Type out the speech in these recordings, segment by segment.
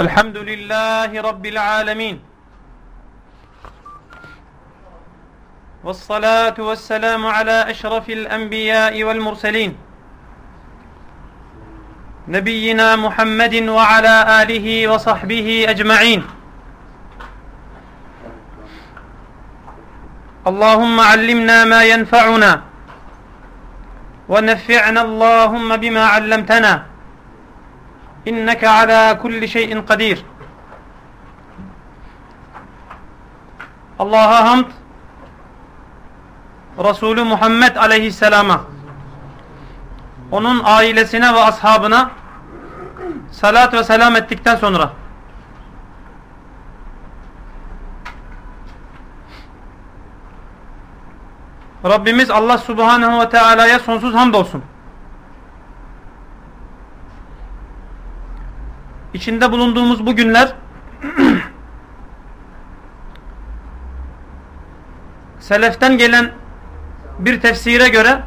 الحمد لله رب العالمين والصلاة والسلام على أشرف الأنبياء والمرسلين نبينا محمد وعلى آله وصحبه أجمعين اللهم علمنا ما ينفعنا ونفعنا اللهم بما علمتنا إنك على كل شيء قدير Allah'a hamd Resulü Muhammed aleyhisselama onun ailesine ve ashabına salat ve selam ettikten sonra Rabbimiz Allah Subhanahu ve Teala'ya sonsuz hamdolsun. İçinde bulunduğumuz bu günler seleften gelen bir tefsire göre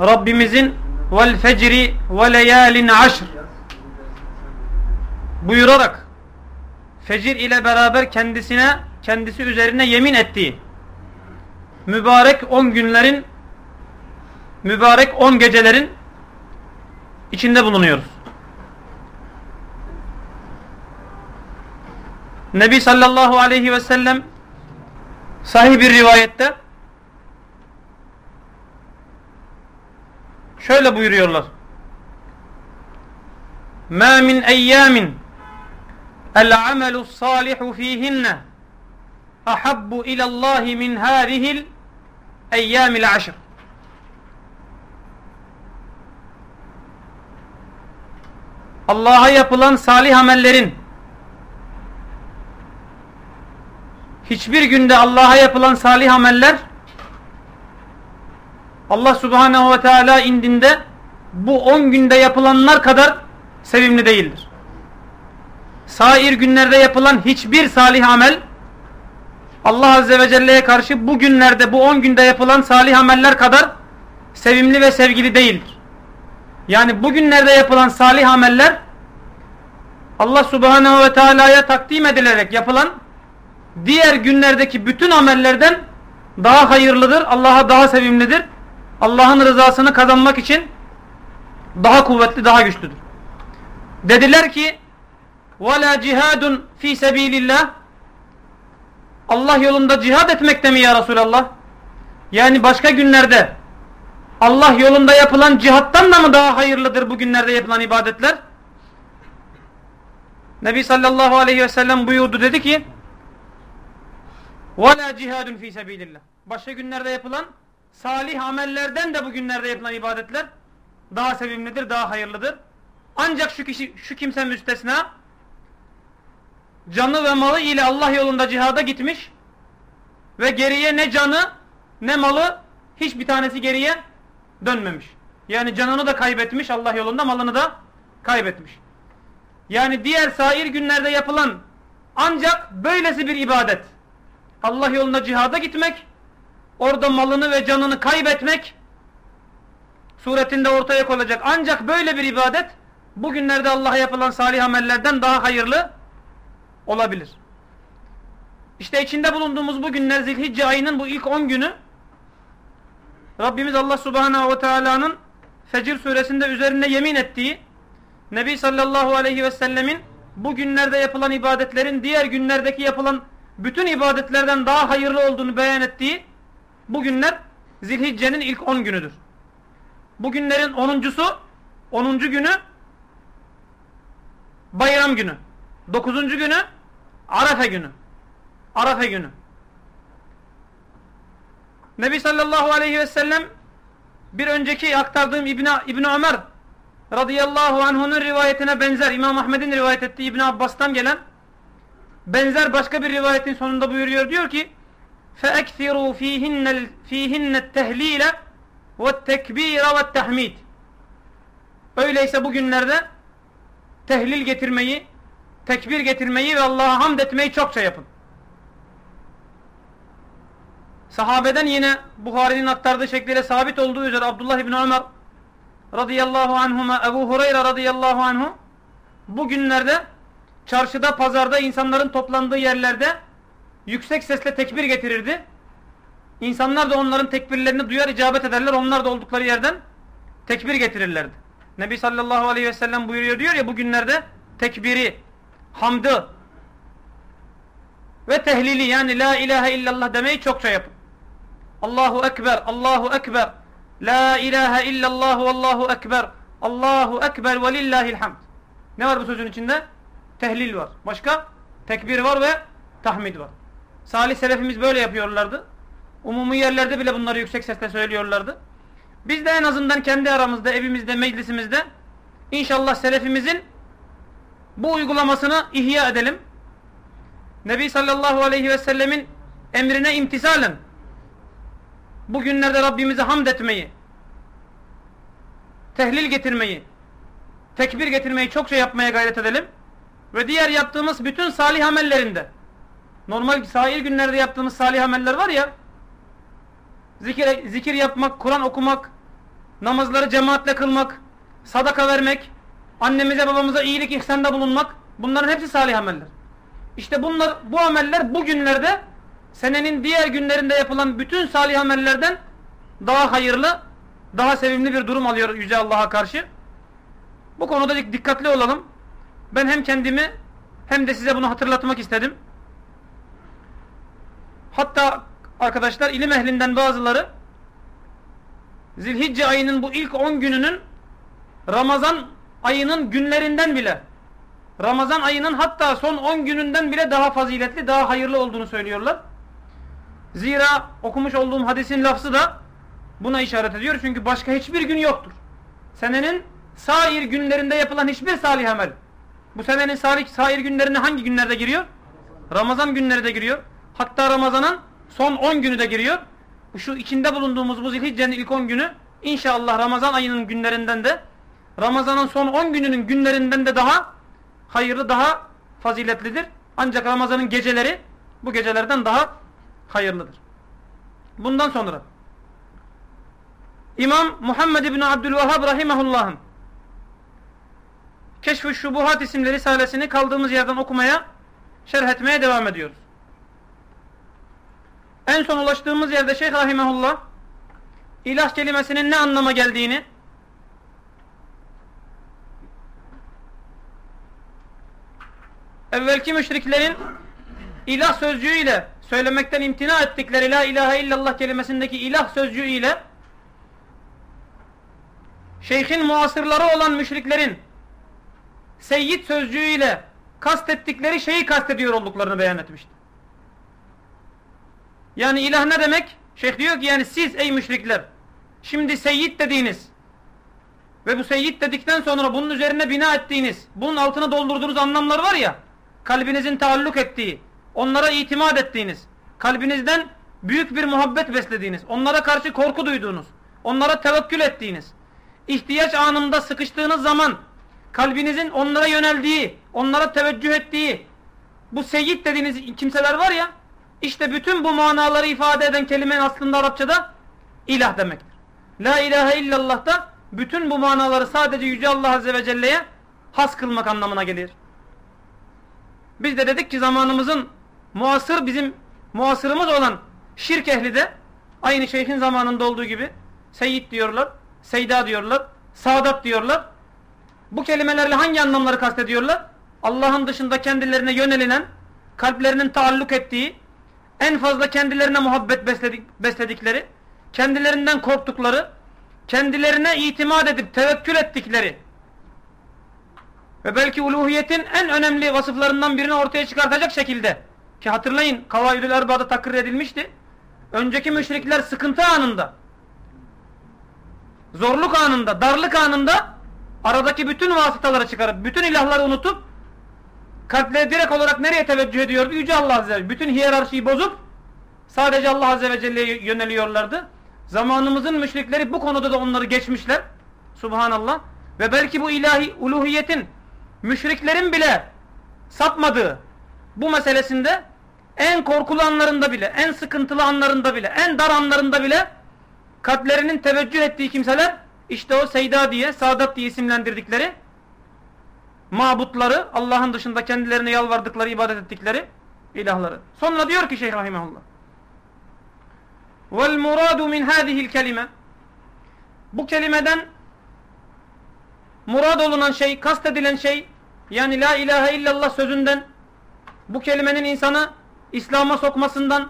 Rabbimizin vel fecri ve leyalin aşr buyurarak fecir ile beraber kendisine kendisi üzerine yemin ettiği mübarek on günlerin mübarek on gecelerin içinde bulunuyoruz. Nebi sallallahu aleyhi ve sellem sahih bir rivayette şöyle buyuruyorlar. Ma min eyyamin el amelu salihu fihinne ahabbu ilallahi min hadihil eyyamil aşr. Allah'a yapılan salih amellerin hiçbir günde Allah'a yapılan salih ameller Allah Subhanahu ve Teala indinde bu on günde yapılanlar kadar sevimli değildir. Sair günlerde yapılan hiçbir salih amel Allah Azze ve Celle'ye karşı bu günlerde bu on günde yapılan salih ameller kadar sevimli ve sevgili değildir. Yani bugünlerde yapılan salih ameller Allah Subhanahu ve Teala'ya takdim edilerek yapılan diğer günlerdeki bütün amellerden daha hayırlıdır, Allah'a daha sevimlidir. Allah'ın rızasını kazanmak için daha kuvvetli, daha güçlüdür. Dediler ki وَلَا cihadun fi sebilillah Allah yolunda cihad etmekte mi ya Resulallah? Yani başka günlerde Allah yolunda yapılan cihattan da mı daha hayırlıdır bu günlerde yapılan ibadetler? Nebi sallallahu aleyhi ve sellem buyurdu dedi ki وَلَا cihadun fi sebilillah Başka günlerde yapılan salih amellerden de bu günlerde yapılan ibadetler daha sevimlidir, daha hayırlıdır. Ancak şu kişi, şu kimse müstesna canı ve malı ile Allah yolunda cihada gitmiş ve geriye ne canı ne malı hiçbir tanesi geriye dönmemiş. Yani canını da kaybetmiş Allah yolunda malını da kaybetmiş. Yani diğer sair günlerde yapılan ancak böylesi bir ibadet. Allah yolunda cihada gitmek, orada malını ve canını kaybetmek suretinde ortaya konacak. Ancak böyle bir ibadet bugünlerde Allah'a yapılan salih amellerden daha hayırlı olabilir. İşte içinde bulunduğumuz bu günler Zilhicce ayının bu ilk 10 günü Rabbimiz Allah Subhanahu ve Teala'nın Fecir suresinde üzerine yemin ettiği Nebi sallallahu aleyhi ve sellemin bu günlerde yapılan ibadetlerin diğer günlerdeki yapılan bütün ibadetlerden daha hayırlı olduğunu beyan ettiği bu günler Zilhicce'nin ilk 10 günüdür. Bu günlerin 10.sü 10. günü bayram günü. 9. günü Arafa günü. Arafa günü. Nebi sallallahu aleyhi ve sellem bir önceki aktardığım İbni, İbni Ömer radıyallahu anh'unun rivayetine benzer İmam Ahmed'in rivayet ettiği İbni Abbas'tan gelen benzer başka bir rivayetin sonunda buyuruyor diyor ki فَاَكْثِرُوا ف۪يهِنَّ ف۪يهِنَّ التَّهْل۪يلَ وَالتَّكْب۪يرَ وَالتَّحْم۪يدِ Öyleyse bugünlerde tehlil getirmeyi, tekbir getirmeyi ve Allah'a hamd etmeyi çokça yapın. sahabeden yine Buhari'nin aktardığı şekliyle sabit olduğu üzere Abdullah İbni Ömer radıyallahu anhuma Ebu Hureyre radıyallahu anhu bu günlerde çarşıda, pazarda, insanların toplandığı yerlerde yüksek sesle tekbir getirirdi. İnsanlar da onların tekbirlerini duyar, icabet ederler. Onlar da oldukları yerden tekbir getirirlerdi. Nebi sallallahu aleyhi ve sellem buyuruyor diyor ya bugünlerde tekbiri, hamdı ve tehlili yani la ilahe illallah demeyi çokça yapın. Allahu Ekber, Allahu Ekber, la ilahe illallah Allahu Ekber, Allahu Ekber ve lillahil hamd. Ne var bu sözün içinde? Tehlil var. Başka? Tekbir var ve tahmid var. Salih selefimiz böyle yapıyorlardı. Umumi yerlerde bile bunları yüksek sesle söylüyorlardı. Biz de en azından kendi aramızda, evimizde, meclisimizde inşallah selefimizin bu uygulamasını ihya edelim. Nebi sallallahu aleyhi ve sellemin emrine imtisalen bugünlerde Rabbimize hamd etmeyi, tehlil getirmeyi, tekbir getirmeyi çokça yapmaya gayret edelim. Ve diğer yaptığımız bütün salih amellerinde, normal sahil günlerde yaptığımız salih ameller var ya, zikir, zikir yapmak, Kur'an okumak, namazları cemaatle kılmak, sadaka vermek, annemize babamıza iyilik ihsanda bulunmak, bunların hepsi salih ameller. İşte bunlar, bu ameller bugünlerde senenin diğer günlerinde yapılan bütün salih amellerden daha hayırlı, daha sevimli bir durum alıyor Yüce Allah'a karşı. Bu konuda dikkatli olalım. Ben hem kendimi hem de size bunu hatırlatmak istedim. Hatta arkadaşlar ilim ehlinden bazıları Zilhicce ayının bu ilk 10 gününün Ramazan ayının günlerinden bile Ramazan ayının hatta son 10 gününden bile daha faziletli, daha hayırlı olduğunu söylüyorlar. Zira okumuş olduğum hadisin lafzı da buna işaret ediyor. Çünkü başka hiçbir gün yoktur. Senenin sair günlerinde yapılan hiçbir salih amel. Bu senenin salih, sair günlerine hangi günlerde giriyor? Ramazan günleri de giriyor. Hatta Ramazan'ın son 10 günü de giriyor. Şu içinde bulunduğumuz bu zilhiccenin ilk 10 günü inşallah Ramazan ayının günlerinden de Ramazan'ın son 10 gününün günlerinden de daha hayırlı, daha faziletlidir. Ancak Ramazan'ın geceleri bu gecelerden daha hayırlıdır. Bundan sonra İmam Muhammed İbni Abdülvahhab Rahimahullah'ın Keşf-ı Şubuhat isimli risalesini kaldığımız yerden okumaya, şerh etmeye devam ediyoruz. En son ulaştığımız yerde Şeyh Rahimahullah ilah kelimesinin ne anlama geldiğini evvelki müşriklerin ilah sözcüğüyle söylemekten imtina ettikleri la ilahe illallah kelimesindeki ilah sözcüğüyle şeyhin muasırları olan müşriklerin seyyid sözcüğüyle kastettikleri şeyi kastediyor olduklarını beyan etmişti. Yani ilah ne demek? Şeyh diyor ki yani siz ey müşrikler şimdi seyyid dediğiniz ve bu seyyid dedikten sonra bunun üzerine bina ettiğiniz, bunun altına doldurduğunuz anlamlar var ya, kalbinizin taalluk ettiği, onlara itimat ettiğiniz, kalbinizden büyük bir muhabbet beslediğiniz, onlara karşı korku duyduğunuz, onlara tevekkül ettiğiniz, ihtiyaç anında sıkıştığınız zaman kalbinizin onlara yöneldiği, onlara teveccüh ettiği bu seyyid dediğiniz kimseler var ya işte bütün bu manaları ifade eden kelimenin aslında Arapçada ilah demektir. La ilahe illallah da bütün bu manaları sadece Yüce Allah Azze ve Celle'ye has kılmak anlamına gelir. Biz de dedik ki zamanımızın muasır bizim muasırımız olan şirk ehli de aynı şeyhin zamanında olduğu gibi seyyid diyorlar, seyda diyorlar, saadat diyorlar. Bu kelimelerle hangi anlamları kastediyorlar? Allah'ın dışında kendilerine yönelilen, kalplerinin taalluk ettiği, en fazla kendilerine muhabbet besledik, besledikleri, kendilerinden korktukları, kendilerine itimat edip tevekkül ettikleri ve belki uluhiyetin en önemli vasıflarından birini ortaya çıkartacak şekilde ki hatırlayın Kavaidül Erba'da takrir edilmişti. Önceki müşrikler sıkıntı anında, zorluk anında, darlık anında aradaki bütün vasıtaları çıkarıp, bütün ilahları unutup kalpleri direkt olarak nereye teveccüh ediyordu? Yüce Allah Azze ve Celle. Bütün hiyerarşiyi bozup sadece Allah Azze ve Celle'ye yöneliyorlardı. Zamanımızın müşrikleri bu konuda da onları geçmişler. Subhanallah. Ve belki bu ilahi uluhiyetin müşriklerin bile sapmadığı bu meselesinde en korkulu anlarında bile, en sıkıntılı anlarında bile, en dar anlarında bile kalplerinin teveccüh ettiği kimseler işte o Seyda diye, Sadat diye isimlendirdikleri mabutları, Allah'ın dışında kendilerine yalvardıkları, ibadet ettikleri ilahları. Sonra diyor ki Şeyh Rahimahullah. Vel muradu min hadihil kelime Bu kelimeden murad olunan şey, kastedilen şey yani la ilahe illallah sözünden bu kelimenin insanı İslam'a sokmasından,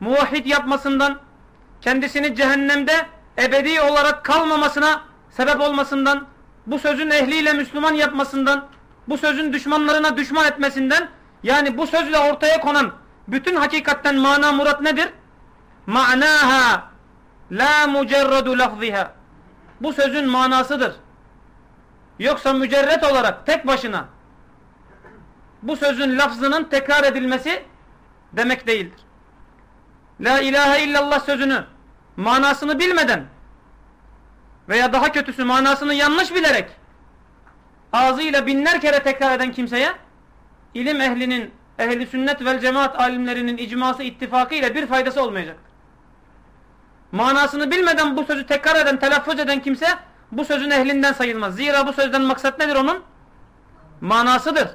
muvahhid yapmasından, kendisini cehennemde ebedi olarak kalmamasına sebep olmasından, bu sözün ehliyle Müslüman yapmasından, bu sözün düşmanlarına düşman etmesinden, yani bu sözle ortaya konan bütün hakikatten mana murat nedir? Ma'naha la mucerradu lafziha. Bu sözün manasıdır. Yoksa mücerret olarak tek başına bu sözün lafzının tekrar edilmesi demek değildir. La ilahe illallah sözünü manasını bilmeden veya daha kötüsü manasını yanlış bilerek ağzıyla binler kere tekrar eden kimseye ilim ehlinin, ehli sünnet vel cemaat alimlerinin icması ittifakı ile bir faydası olmayacaktır. Manasını bilmeden bu sözü tekrar eden, telaffuz eden kimse bu sözün ehlinden sayılmaz. Zira bu sözden maksat nedir onun? Manasıdır.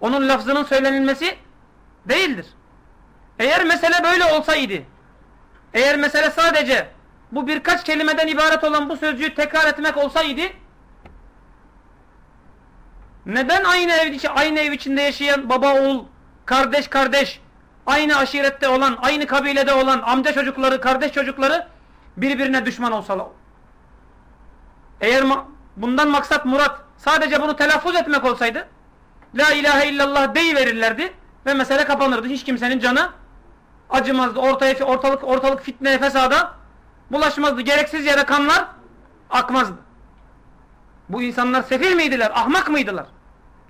Onun lafzının söylenilmesi değildir. Eğer mesele böyle olsaydı, eğer mesele sadece bu birkaç kelimeden ibaret olan bu sözcüğü tekrar etmek olsaydı, neden aynı ev, aynı ev içinde yaşayan baba oğul, kardeş kardeş, aynı aşirette olan, aynı kabilede olan amca çocukları, kardeş çocukları birbirine düşman olsalar? Eğer bundan maksat murat sadece bunu telaffuz etmek olsaydı, La ilahe illallah deyiverirlerdi ve mesele kapanırdı. Hiç kimsenin canı acımazdı. Ortaya, ortalık, ortalık fitne fesada bulaşmazdı. Gereksiz yere kanlar akmazdı. Bu insanlar sefil miydiler? Ahmak mıydılar?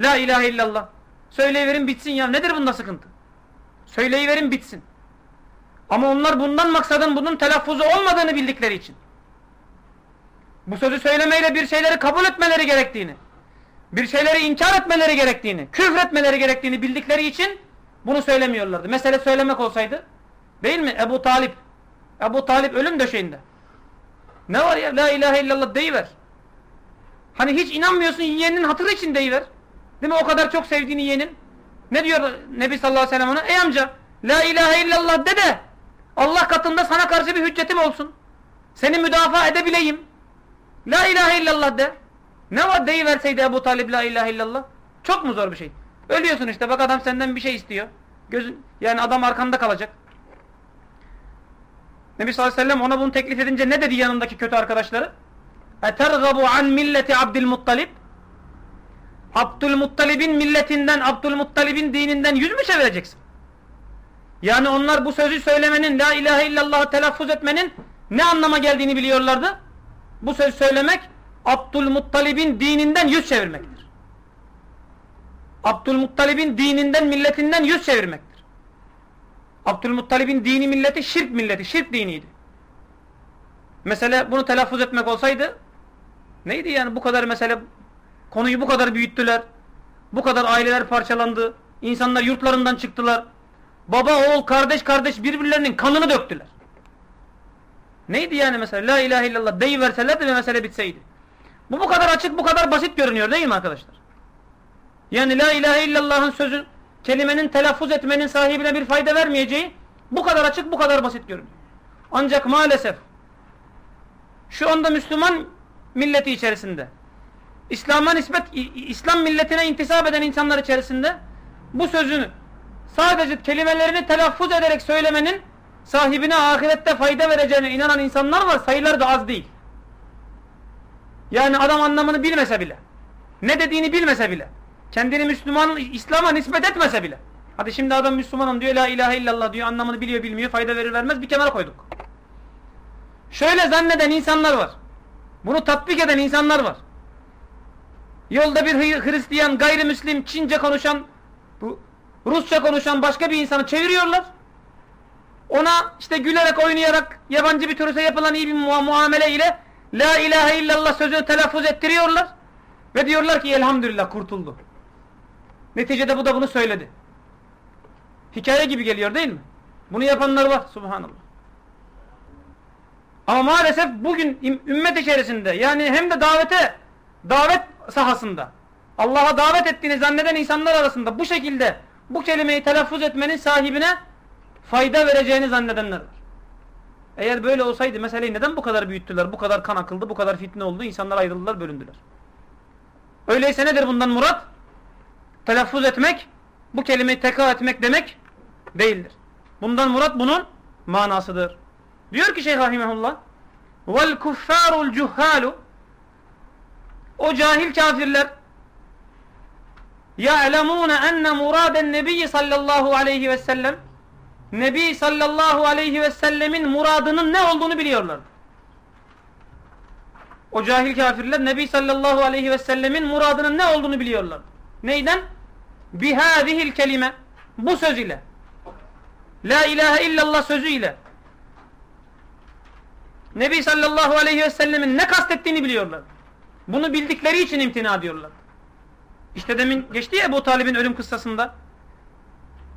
La ilahe illallah. Söyleyiverin bitsin ya. Nedir bunda sıkıntı? Söyleyiverin bitsin. Ama onlar bundan maksadın bunun telaffuzu olmadığını bildikleri için. Bu sözü söylemeyle bir şeyleri kabul etmeleri gerektiğini bir şeyleri inkar etmeleri gerektiğini, küfretmeleri gerektiğini bildikleri için bunu söylemiyorlardı. Mesele söylemek olsaydı değil mi? Ebu Talip Ebu Talip ölüm döşeğinde. Ne var ya? La ilahe illallah deyiver. Hani hiç inanmıyorsun yeğeninin hatırı için deyiver. Değil mi? O kadar çok sevdiğini yeğenin. Ne diyor Nebi sallallahu aleyhi ve sellem ona? Ey amca la ilahe illallah de de Allah katında sana karşı bir hüccetim olsun. Seni müdafaa edebileyim. La ilahe illallah de. Ne var deyiverseydi Ebu Talib la ilahe illallah. Çok mu zor bir şey? Ölüyorsun işte bak adam senden bir şey istiyor. Gözün, yani adam arkanda kalacak. Nebi sallallahu aleyhi ve sellem ona bunu teklif edince ne dedi yanındaki kötü arkadaşları? Etergabu an milleti Abdülmuttalib Abdülmuttalib'in milletinden, Abdülmuttalib'in dininden yüz mü çevireceksin? Yani onlar bu sözü söylemenin, la ilahe illallah telaffuz etmenin ne anlama geldiğini biliyorlardı? Bu söz söylemek Abdülmuttalib'in dininden yüz çevirmektir. Abdülmuttalib'in dininden, milletinden yüz çevirmektir. Abdülmuttalib'in dini milleti şirk milleti, şirk diniydi. Mesele bunu telaffuz etmek olsaydı neydi yani bu kadar mesele konuyu bu kadar büyüttüler. Bu kadar aileler parçalandı. İnsanlar yurtlarından çıktılar. Baba, oğul, kardeş, kardeş birbirlerinin kanını döktüler. Neydi yani mesela? La ilahe illallah deyiverselerdi ve mesele bitseydi. Bu bu kadar açık, bu kadar basit görünüyor değil mi arkadaşlar? Yani la ilahe illallah'ın sözü, kelimenin telaffuz etmenin sahibine bir fayda vermeyeceği bu kadar açık, bu kadar basit görünüyor. Ancak maalesef şu anda Müslüman milleti içerisinde İslam'a nispet, İslam milletine intisap eden insanlar içerisinde bu sözünü sadece kelimelerini telaffuz ederek söylemenin sahibine ahirette fayda vereceğine inanan insanlar var. Sayıları da az değil. Yani adam anlamını bilmese bile. Ne dediğini bilmese bile. Kendini Müslüman, İslam'a nispet etmese bile. Hadi şimdi adam Müslümanım diyor, la ilahe illallah diyor, anlamını biliyor bilmiyor, fayda verir vermez bir kenara koyduk. Şöyle zanneden insanlar var. Bunu tatbik eden insanlar var. Yolda bir Hristiyan, gayrimüslim, Çince konuşan, Rusça konuşan başka bir insanı çeviriyorlar. Ona işte gülerek, oynayarak, yabancı bir turiste yapılan iyi bir muamele ile La ilahe illallah sözünü telaffuz ettiriyorlar. Ve diyorlar ki elhamdülillah kurtuldu. Neticede bu da bunu söyledi. Hikaye gibi geliyor değil mi? Bunu yapanlar var subhanallah. Ama maalesef bugün ümmet içerisinde yani hem de davete davet sahasında Allah'a davet ettiğini zanneden insanlar arasında bu şekilde bu kelimeyi telaffuz etmenin sahibine fayda vereceğini zannedenler var. Eğer böyle olsaydı meseleyi neden bu kadar büyüttüler, bu kadar kan akıldı, bu kadar fitne oldu, insanlar ayrıldılar, bölündüler. Öyleyse nedir bundan murat? Telaffuz etmek, bu kelimeyi tekrar etmek demek değildir. Bundan murat bunun manasıdır. Diyor ki Şeyh Rahimahullah vel kuffarul cuhalu o cahil kafirler ya'lemune enne muraden nebiyyi sallallahu aleyhi ve sellem Nebi sallallahu aleyhi ve sellemin muradının ne olduğunu biliyorlar. O cahil kafirler Nebi sallallahu aleyhi ve sellemin muradının ne olduğunu biliyorlar. Neyden? Bihâzihil kelime. Bu söz ile. La ilahe illallah sözüyle. Nebi sallallahu aleyhi ve sellemin ne kastettiğini biliyorlar. Bunu bildikleri için imtina diyorlar. İşte demin geçti ya Ebu Talib'in ölüm kıssasında.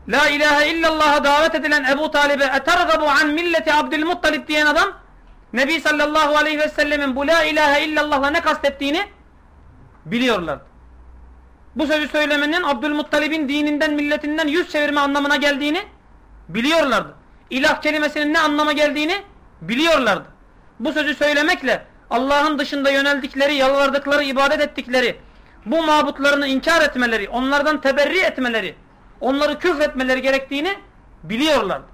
La ilahe illallah'a davet edilen Ebu Talib'e etergabu an milleti Abdülmuttalib diyen adam Nebi sallallahu aleyhi ve sellemin bu la ilahe illallah'la ne kastettiğini biliyorlar. Bu sözü söylemenin Abdülmuttalib'in dininden milletinden yüz çevirme anlamına geldiğini biliyorlardı. İlah kelimesinin ne anlama geldiğini biliyorlardı. Bu sözü söylemekle Allah'ın dışında yöneldikleri, yalvardıkları, ibadet ettikleri bu mabutlarını inkar etmeleri, onlardan teberri etmeleri, onları küfretmeleri gerektiğini biliyorlardı.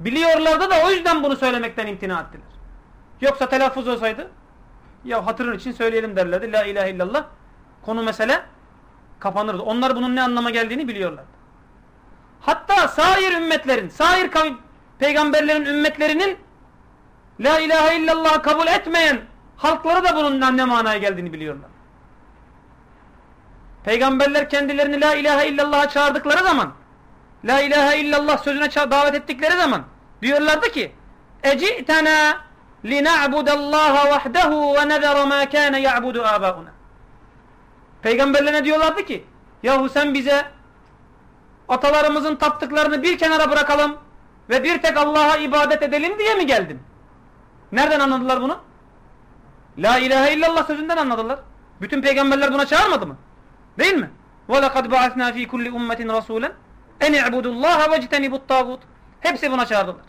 Biliyorlardı da o yüzden bunu söylemekten imtina ettiler. Yoksa telaffuz olsaydı ya hatırın için söyleyelim derlerdi. La ilahe illallah. Konu mesele kapanırdı. Onlar bunun ne anlama geldiğini biliyorlardı. Hatta sair ümmetlerin, sair peygamberlerin ümmetlerinin La ilahe illallah kabul etmeyen halkları da bunun ne manaya geldiğini biliyorlar. Peygamberler kendilerini la ilahe illallah'a çağırdıkları zaman la ilahe illallah sözüne davet ettikleri zaman diyorlardı ki ecitena lina'budallaha vahdehu ve nezera ma kana ya'budu abauna Peygamberlerine diyorlardı ki yahu sen bize atalarımızın taptıklarını bir kenara bırakalım ve bir tek Allah'a ibadet edelim diye mi geldin? Nereden anladılar bunu? La ilahe illallah sözünden anladılar. Bütün peygamberler buna çağırmadı mı? Değil mi? وَلَقَدْ بَعَثْنَا ف۪ي كُلِّ اُمَّةٍ رَسُولًا اَنْ اِعْبُدُ اللّٰهَ وَاجْتَنِبُ الطَّاغُوتِ Hepsi buna çağırdılar.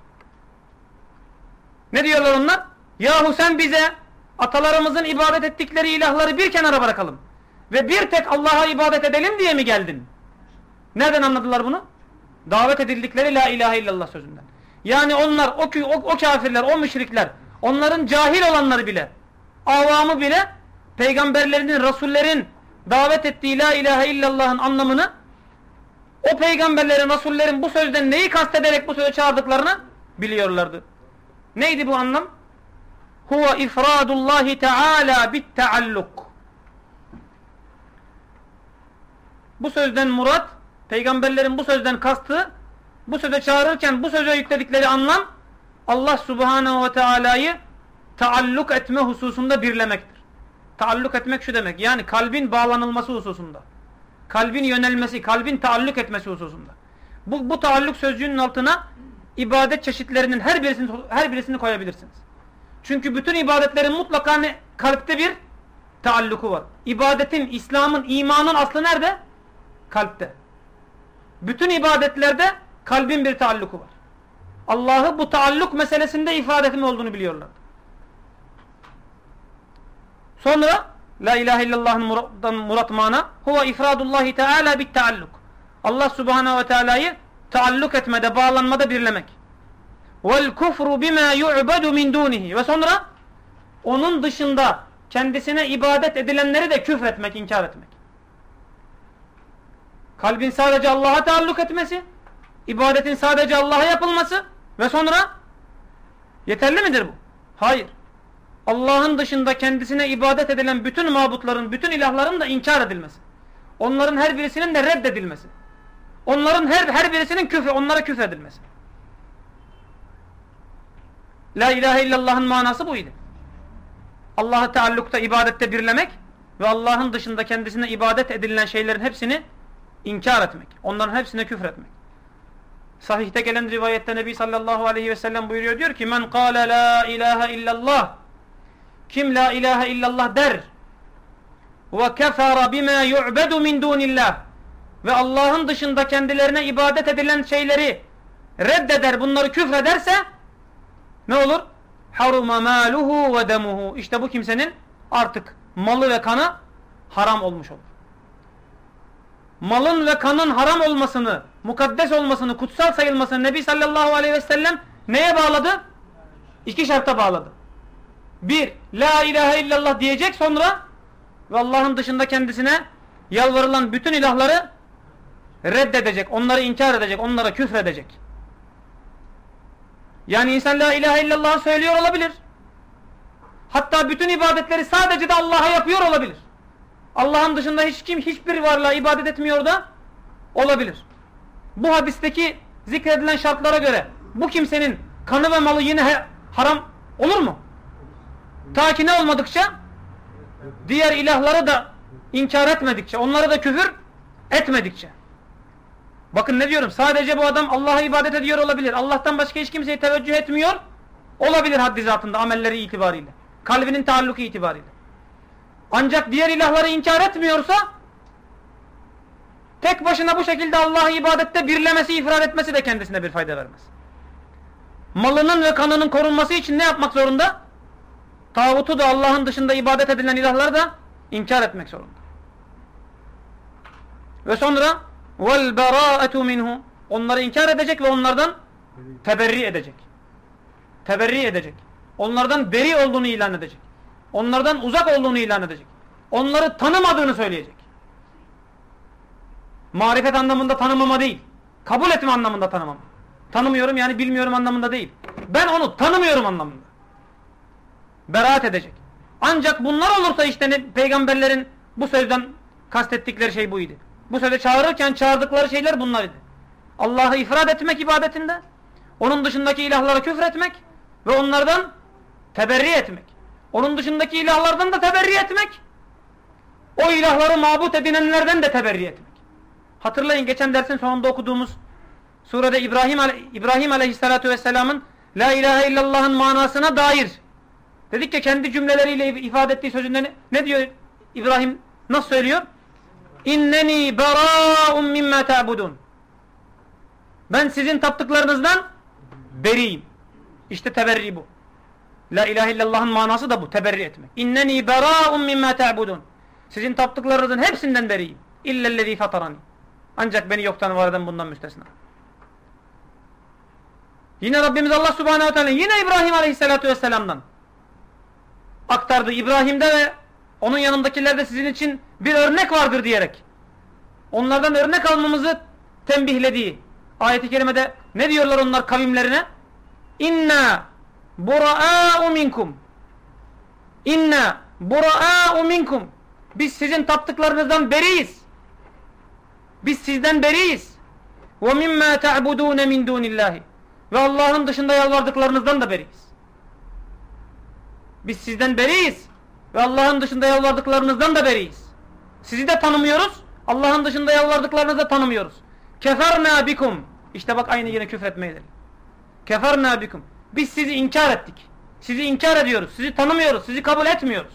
Ne diyorlar onlar? Yahu sen bize atalarımızın ibadet ettikleri ilahları bir kenara bırakalım. Ve bir tek Allah'a ibadet edelim diye mi geldin? Nereden anladılar bunu? Davet edildikleri la ilahe illallah sözünden. Yani onlar, o, o, o kafirler, o müşrikler, onların cahil olanları bile, avamı bile, peygamberlerinin, rasullerin, davet ettiği la ilahe illallah'ın anlamını o peygamberlerin, rasullerin bu sözden neyi kastederek bu söze çağırdıklarını biliyorlardı. Neydi bu anlam? Huve ifradullahi teala bit taalluk. Bu sözden murat, peygamberlerin bu sözden kastı, bu söze çağırırken bu söze yükledikleri anlam Allah subhanehu ve teala'yı taalluk etme hususunda birlemektir. Taalluk etmek şu demek. Yani kalbin bağlanılması hususunda. Kalbin yönelmesi, kalbin taalluk etmesi hususunda. Bu, bu taalluk sözcüğünün altına ibadet çeşitlerinin her birisini, her birisini koyabilirsiniz. Çünkü bütün ibadetlerin mutlaka ne, kalpte bir taalluku var. İbadetin, İslam'ın, imanın aslı nerede? Kalpte. Bütün ibadetlerde kalbin bir taalluku var. Allah'ı bu taalluk meselesinde ifade etme olduğunu biliyorlar. Sonra La ilahe illallah'ın murattan murat mana huve ifradullahi teala bit taalluk. Allah subhanahu ve teala'yı taalluk etmede, bağlanmada birlemek. Vel kufru bima yu'badu min dunihi. Ve sonra onun dışında kendisine ibadet edilenleri de küfretmek, inkar etmek. Kalbin sadece Allah'a taalluk etmesi, ibadetin sadece Allah'a yapılması ve sonra yeterli midir bu? Hayır. Allah'ın dışında kendisine ibadet edilen bütün mabutların, bütün ilahların da inkar edilmesi. Onların her birisinin de reddedilmesi. Onların her her birisinin küfür, onlara küfredilmesi. La ilahe illallah'ın manası buydu. Allah'ı taallukta, ibadette birlemek ve Allah'ın dışında kendisine ibadet edilen şeylerin hepsini inkar etmek. Onların hepsine küfretmek. Sahihte gelen rivayette Nebi sallallahu aleyhi ve sellem buyuruyor diyor ki men kâle la ilahe illallah kim la ilahe illallah der ve kefara bima yu'bedu min dunillah ve Allah'ın dışında kendilerine ibadet edilen şeyleri reddeder, bunları küfrederse ne olur? Haruma maluhu ve demuhu. İşte bu kimsenin artık malı ve kanı haram olmuş olur. Malın ve kanın haram olmasını, mukaddes olmasını, kutsal sayılmasını Nebi sallallahu aleyhi ve sellem neye bağladı? İki şarta bağladı. Bir, la ilahe illallah diyecek sonra ve Allah'ın dışında kendisine yalvarılan bütün ilahları reddedecek, onları inkar edecek, onlara küfredecek. Yani insan la ilahe illallah söylüyor olabilir. Hatta bütün ibadetleri sadece de Allah'a yapıyor olabilir. Allah'ın dışında hiç kim hiçbir varlığa ibadet etmiyor da olabilir. Bu hadisteki zikredilen şartlara göre bu kimsenin kanı ve malı yine haram olur mu? Ta ki ne olmadıkça diğer ilahları da inkar etmedikçe, onları da küfür etmedikçe. Bakın ne diyorum sadece bu adam Allah'a ibadet ediyor olabilir. Allah'tan başka hiç kimseye teveccüh etmiyor olabilir haddi zatında amelleri itibariyle. Kalbinin taalluku itibariyle. Ancak diğer ilahları inkar etmiyorsa tek başına bu şekilde Allah'ı ibadette birlemesi, ifrad etmesi de kendisine bir fayda vermez. Malının ve kanının korunması için ne yapmak zorunda? Tağutu da Allah'ın dışında ibadet edilen ilahları da inkar etmek zorunda. Ve sonra vel beraetu minhu onları inkar edecek ve onlardan teberri edecek. Teberri edecek. Onlardan beri olduğunu ilan edecek. Onlardan uzak olduğunu ilan edecek. Onları tanımadığını söyleyecek. Marifet anlamında tanımama değil. Kabul etme anlamında tanımama. Tanımıyorum yani bilmiyorum anlamında değil. Ben onu tanımıyorum anlamında. Beraat edecek. Ancak bunlar olursa işte peygamberlerin bu sözden kastettikleri şey buydu. Bu sözde çağırırken çağırdıkları şeyler bunlar idi. Allah'ı ifrad etmek ibadetinde, onun dışındaki ilahlara küfretmek ve onlardan teberri etmek. Onun dışındaki ilahlardan da teberri etmek. O ilahları mabut edinenlerden de teberri etmek. Hatırlayın geçen dersin sonunda okuduğumuz surede İbrahim, İbrahim aleyhissalatu vesselamın La ilahe illallah'ın manasına dair dedik ki kendi cümleleriyle ifade ettiği sözünde ne, ne diyor İbrahim nasıl söylüyor? İnneni berâ'un mimmâ ta'budun. Ben sizin taptıklarınızdan beriyim. İşte teberri bu. La ilahe illallah'ın manası da bu. Teberri etmek. İnneni berâ'un mimmâ ta'budun. Sizin taptıklarınızın hepsinden beriyim. İllellezî fatarani. Ancak beni yoktan var eden bundan müstesna. Yine Rabbimiz Allah Subhanahu Teala yine İbrahim Aleyhisselatü Vesselam'dan aktardı. İbrahim'de ve onun yanındakilerde sizin için bir örnek vardır diyerek onlardan örnek almamızı tembihlediği ayet-i kerimede ne diyorlar onlar kavimlerine? İnna bura'a'u minkum İnna bura'a'u minkum Biz sizin taptıklarınızdan beriyiz. Biz sizden beriyiz. Ve mimma ta'budun min dunillahi. Ve Allah'ın dışında yalvardıklarınızdan da beriyiz. Biz sizden beriyiz. Ve Allah'ın dışında yalvardıklarınızdan da beriyiz. Sizi de tanımıyoruz. Allah'ın dışında yalvardıklarınızı da tanımıyoruz. Keferna bikum. İşte bak aynı yine küfretmeyidir. Keferna bikum. Biz sizi inkar ettik. Sizi inkar ediyoruz. Sizi tanımıyoruz. Sizi kabul etmiyoruz.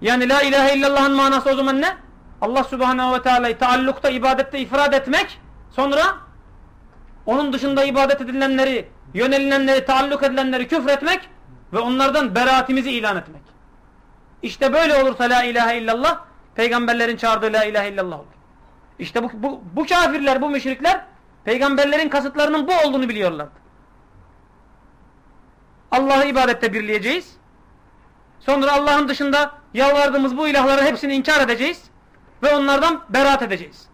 Yani la ilahe illallah'ın manası o zaman ne? Allah subhanehu ve teala'yı taallukta, ibadette ifrad etmek. Sonra onun dışında ibadet edilenleri, yönelilenleri, taalluk edilenleri küfretmek ve onlardan beraatimizi ilan etmek. İşte böyle olursa la ilahe illallah peygamberlerin çağırdığı la ilahe illallah olur. İşte bu, bu, bu kafirler, bu müşrikler peygamberlerin kasıtlarının bu olduğunu biliyorlardı. Allah'ı ibadette birleyeceğiz. Sonra Allah'ın dışında yalvardığımız bu ilahların hepsini inkar edeceğiz. Ve onlardan beraat edeceğiz.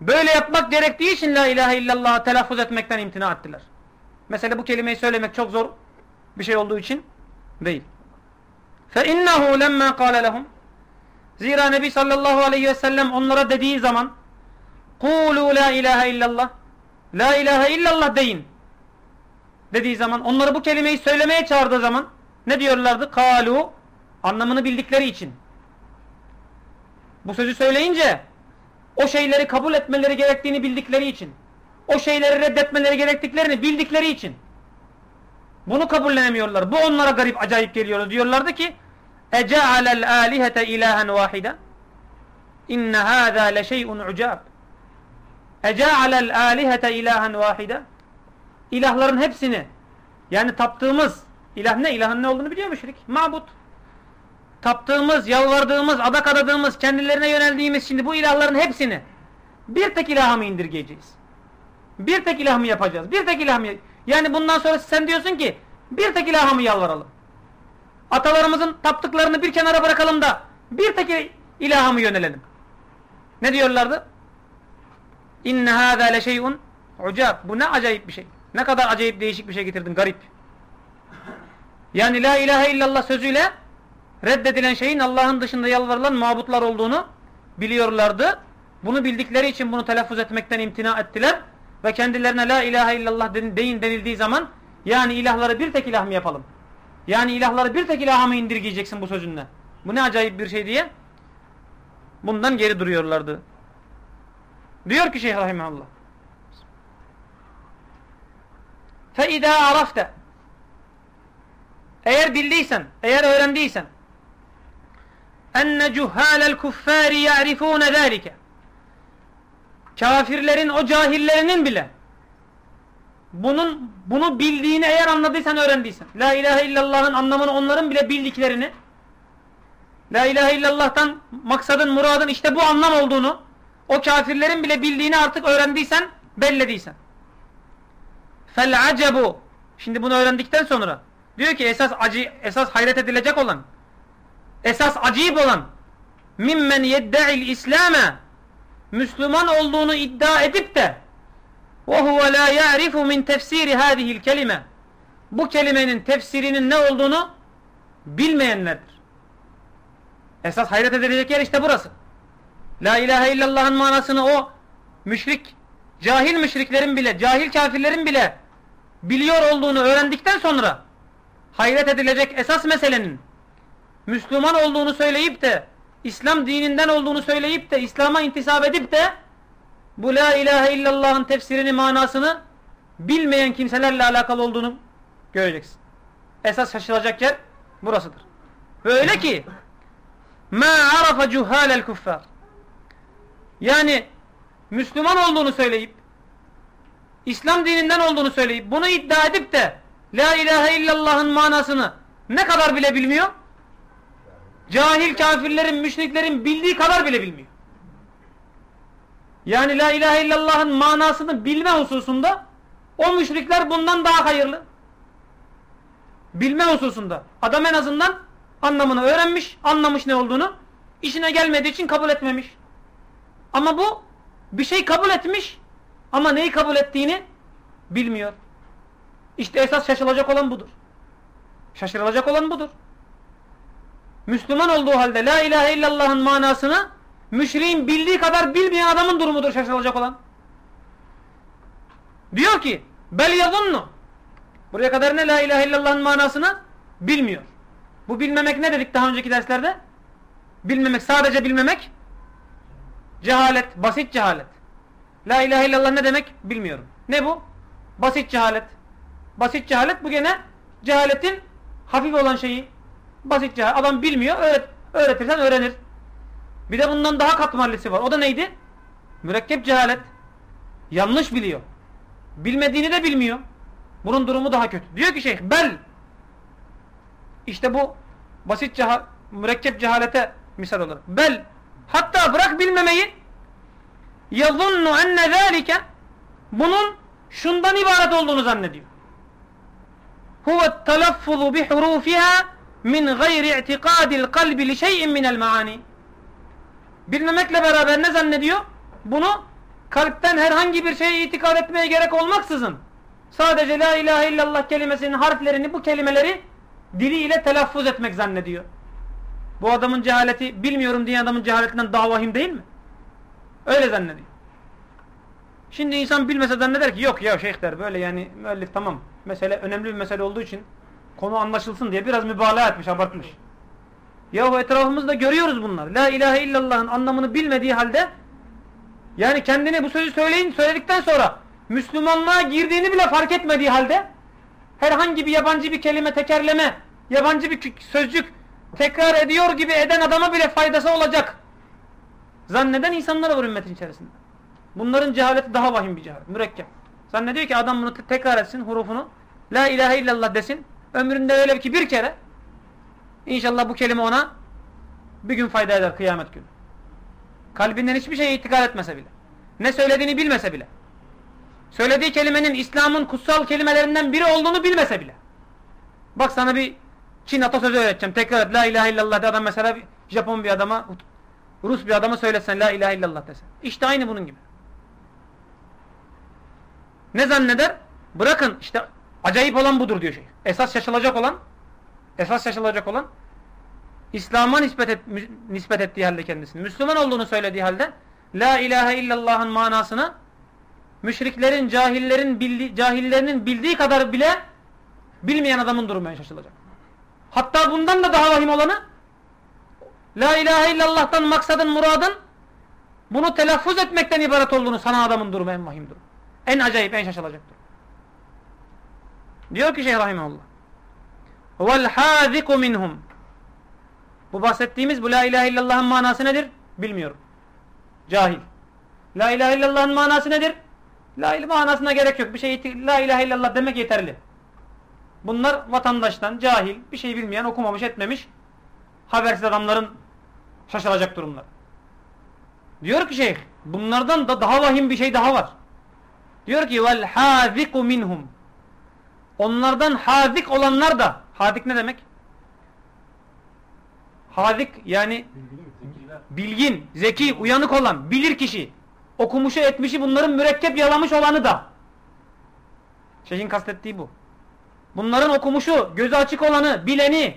Böyle yapmak gerektiği için la ilahe illallah'ı telaffuz etmekten imtina ettiler. Mesela bu kelimeyi söylemek çok zor bir şey olduğu için değil. فَاِنَّهُ لَمَّا قَالَ لَهُمْ Zira Nebi sallallahu aleyhi ve sellem onlara dediği zaman قُولُوا la ilahe illallah La ilahe illallah deyin. Dediği zaman onları bu kelimeyi söylemeye çağırdığı zaman ne diyorlardı? Kalu anlamını bildikleri için. Bu sözü söyleyince o şeyleri kabul etmeleri gerektiğini bildikleri için, o şeyleri reddetmeleri gerektiklerini bildikleri için bunu kabullenemiyorlar. Bu onlara garip acayip geliyor. Diyorlardı ki Ece'alel alihete ilahen vahide İnne hâzâ leşey'un ucab Ece'alel alihete ilahen vahide İlahların hepsini yani taptığımız ilah ne? İlahın ne olduğunu biliyor müşrik. Mabut. Taptığımız, yalvardığımız, adak adadığımız, kendilerine yöneldiğimiz şimdi bu ilahların hepsini bir tek ilaha mı indirgeyeceğiz? Bir tek ilah mı yapacağız? Bir tek ilah mı? Yani bundan sonra sen diyorsun ki bir tek ilaha mı yalvaralım? Atalarımızın taptıklarını bir kenara bırakalım da bir tek ilaha mı yönelelim? Ne diyorlardı? İnne hâzâ leşey'un ucab. Bu ne acayip bir şey. Ne kadar acayip değişik bir şey getirdin. Garip. Yani la ilahe illallah sözüyle reddedilen şeyin Allah'ın dışında yalvarılan mabutlar olduğunu biliyorlardı. Bunu bildikleri için bunu telaffuz etmekten imtina ettiler Ve kendilerine la ilahe illallah deyin denildiği zaman yani ilahları bir tek ilah mı yapalım? Yani ilahları bir tek ilaha mı indirgeyeceksin bu sözünle? Bu ne acayip bir şey diye bundan geri duruyorlardı. Diyor ki Şeyh Rahimahullah فَاِذَا عَرَفْتَ Eğer bildiysen, eğer öğrendiysen enne cuhâlel kuffâri ya'rifûne zâlike Kafirlerin o cahillerinin bile. Bunun bunu bildiğini eğer anladıysan öğrendiysen. La ilahe illallah'ın anlamını onların bile bildiklerini. La ilahe illallah'tan maksadın muradın işte bu anlam olduğunu o kafirlerin bile bildiğini artık öğrendiysen bellediysen. Fel acebu. Şimdi bunu öğrendikten sonra diyor ki esas acı esas hayret edilecek olan esas acayip olan mimmen yedde'il İslam'a Müslüman olduğunu iddia edip de huve la ya'rifu min tefsiri hadihi'l kelime bu kelimenin tefsirinin ne olduğunu bilmeyenlerdir. Esas hayret edilecek yer işte burası. La ilahe illallah'ın manasını o müşrik, cahil müşriklerin bile, cahil kafirlerin bile biliyor olduğunu öğrendikten sonra hayret edilecek esas meselenin Müslüman olduğunu söyleyip de İslam dininden olduğunu söyleyip de İslam'a intisap edip de bu la ilahe illallah'ın tefsirini manasını bilmeyen kimselerle alakalı olduğunu göreceksin. Esas şaşılacak yer burasıdır. Böyle ki ma arafa cuhalel kuffar yani Müslüman olduğunu söyleyip İslam dininden olduğunu söyleyip bunu iddia edip de La ilahe illallah'ın manasını ne kadar bile bilmiyor? Cahil kafirlerin, müşriklerin bildiği kadar bile bilmiyor. Yani La ilahe illallah'ın manasını bilme hususunda o müşrikler bundan daha hayırlı. Bilme hususunda. Adam en azından anlamını öğrenmiş, anlamış ne olduğunu, işine gelmediği için kabul etmemiş. Ama bu bir şey kabul etmiş ama neyi kabul ettiğini bilmiyor. İşte esas şaşılacak olan budur. Şaşırılacak olan budur. Müslüman olduğu halde la ilahe illallah'ın manasını müşriğin bildiği kadar bilmeyen adamın durumudur şaşırılacak olan. Diyor ki bel yazunnu buraya kadar ne la ilahe illallah'ın manasını bilmiyor. Bu bilmemek ne dedik daha önceki derslerde? Bilmemek sadece bilmemek cehalet, basit cehalet. La ilahe illallah ne demek bilmiyorum. Ne bu? Basit cehalet. Basit cehalet bu gene cehaletin hafif olan şeyi. Basit cehalet. Adam bilmiyor. Öğret, öğretirsen öğrenir. Bir de bundan daha katmerlisi var. O da neydi? Mürekkep cehalet. Yanlış biliyor. Bilmediğini de bilmiyor. Bunun durumu daha kötü. Diyor ki şeyh bel. İşte bu basit cehalet, mürekkep cehalete misal olarak. Bel. Hatta bırak bilmemeyi yazunnu enne zâlike bunun şundan ibaret olduğunu zannediyor. Huve telaffuzu bi hurufiha min gayri i'tikadil kalbi li şey'in minel maani. Bilmemekle beraber ne zannediyor? Bunu kalpten herhangi bir şeye itikad etmeye gerek olmaksızın sadece la ilahe illallah kelimesinin harflerini bu kelimeleri diliyle telaffuz etmek zannediyor. Bu adamın cehaleti bilmiyorum diye adamın cehaletinden daha vahim değil mi? Öyle zannediyor. Şimdi insan bilmese zanneder ki yok ya şeyh der böyle yani müellif tamam. Mesele önemli bir mesele olduğu için konu anlaşılsın diye biraz mübalağa etmiş, abartmış. Yahu etrafımızda görüyoruz bunlar. La ilahe illallah'ın anlamını bilmediği halde Yani kendine bu sözü söyleyin söyledikten sonra Müslümanlığa girdiğini bile fark etmediği halde herhangi bir yabancı bir kelime tekerleme, yabancı bir sözcük tekrar ediyor gibi eden adama bile faydası olacak. Zanneden insanlar var ümmetin içerisinde. Bunların cehaleti daha vahim bir cehalet, mürekkep. Zannediyor ki adam bunu tekrar etsin hurufunu. La ilahe illallah desin. Ömründe öyle ki bir kere İnşallah bu kelime ona bir gün fayda eder kıyamet günü. Kalbinden hiçbir şey itikad etmese bile. Ne söylediğini bilmese bile. Söylediği kelimenin İslam'ın kutsal kelimelerinden biri olduğunu bilmese bile. Bak sana bir Çin atasözü öğreteceğim. Tekrar et. La ilahe illallah de adam mesela bir Japon bir adama Rus bir adama söylesen la ilahe illallah desen. İşte aynı bunun gibi. Ne zanneder? Bırakın işte acayip olan budur diyor şey. Esas şaşılacak olan esas şaşılacak olan İslam'a nispet, et, nispet ettiği halde kendisini. Müslüman olduğunu söylediği halde La ilahe illallah'ın manasını müşriklerin, cahillerin bildi, cahillerinin bildiği kadar bile bilmeyen adamın durumuna şaşılacak. Hatta bundan da daha vahim olanı La ilahe illallah'tan maksadın, muradın bunu telaffuz etmekten ibaret olduğunu sana adamın durumu en vahim. En acayip, en şaşılacak durum. Diyor ki Şeyh Rahimahullah vel minhum. Bu bahsettiğimiz bu la ilahe illallah'ın manası nedir? Bilmiyorum. Cahil. La ilahe illallah'ın manası nedir? La ilahe manasına gerek yok. Bir şey la ilahe illallah demek yeterli. Bunlar vatandaştan cahil, bir şey bilmeyen, okumamış, etmemiş habersiz adamların şaşıracak durumlar. Diyor ki şeyh, bunlardan da daha vahim bir şey daha var. Diyor ki vel minhum. Onlardan hazik olanlar da Hadik ne demek? Hadik yani bilgin, zeki, uyanık olan, bilir kişi, okumuşu etmişi bunların mürekkep yalamış olanı da. Şeyhin kastettiği bu. Bunların okumuşu, gözü açık olanı, bileni,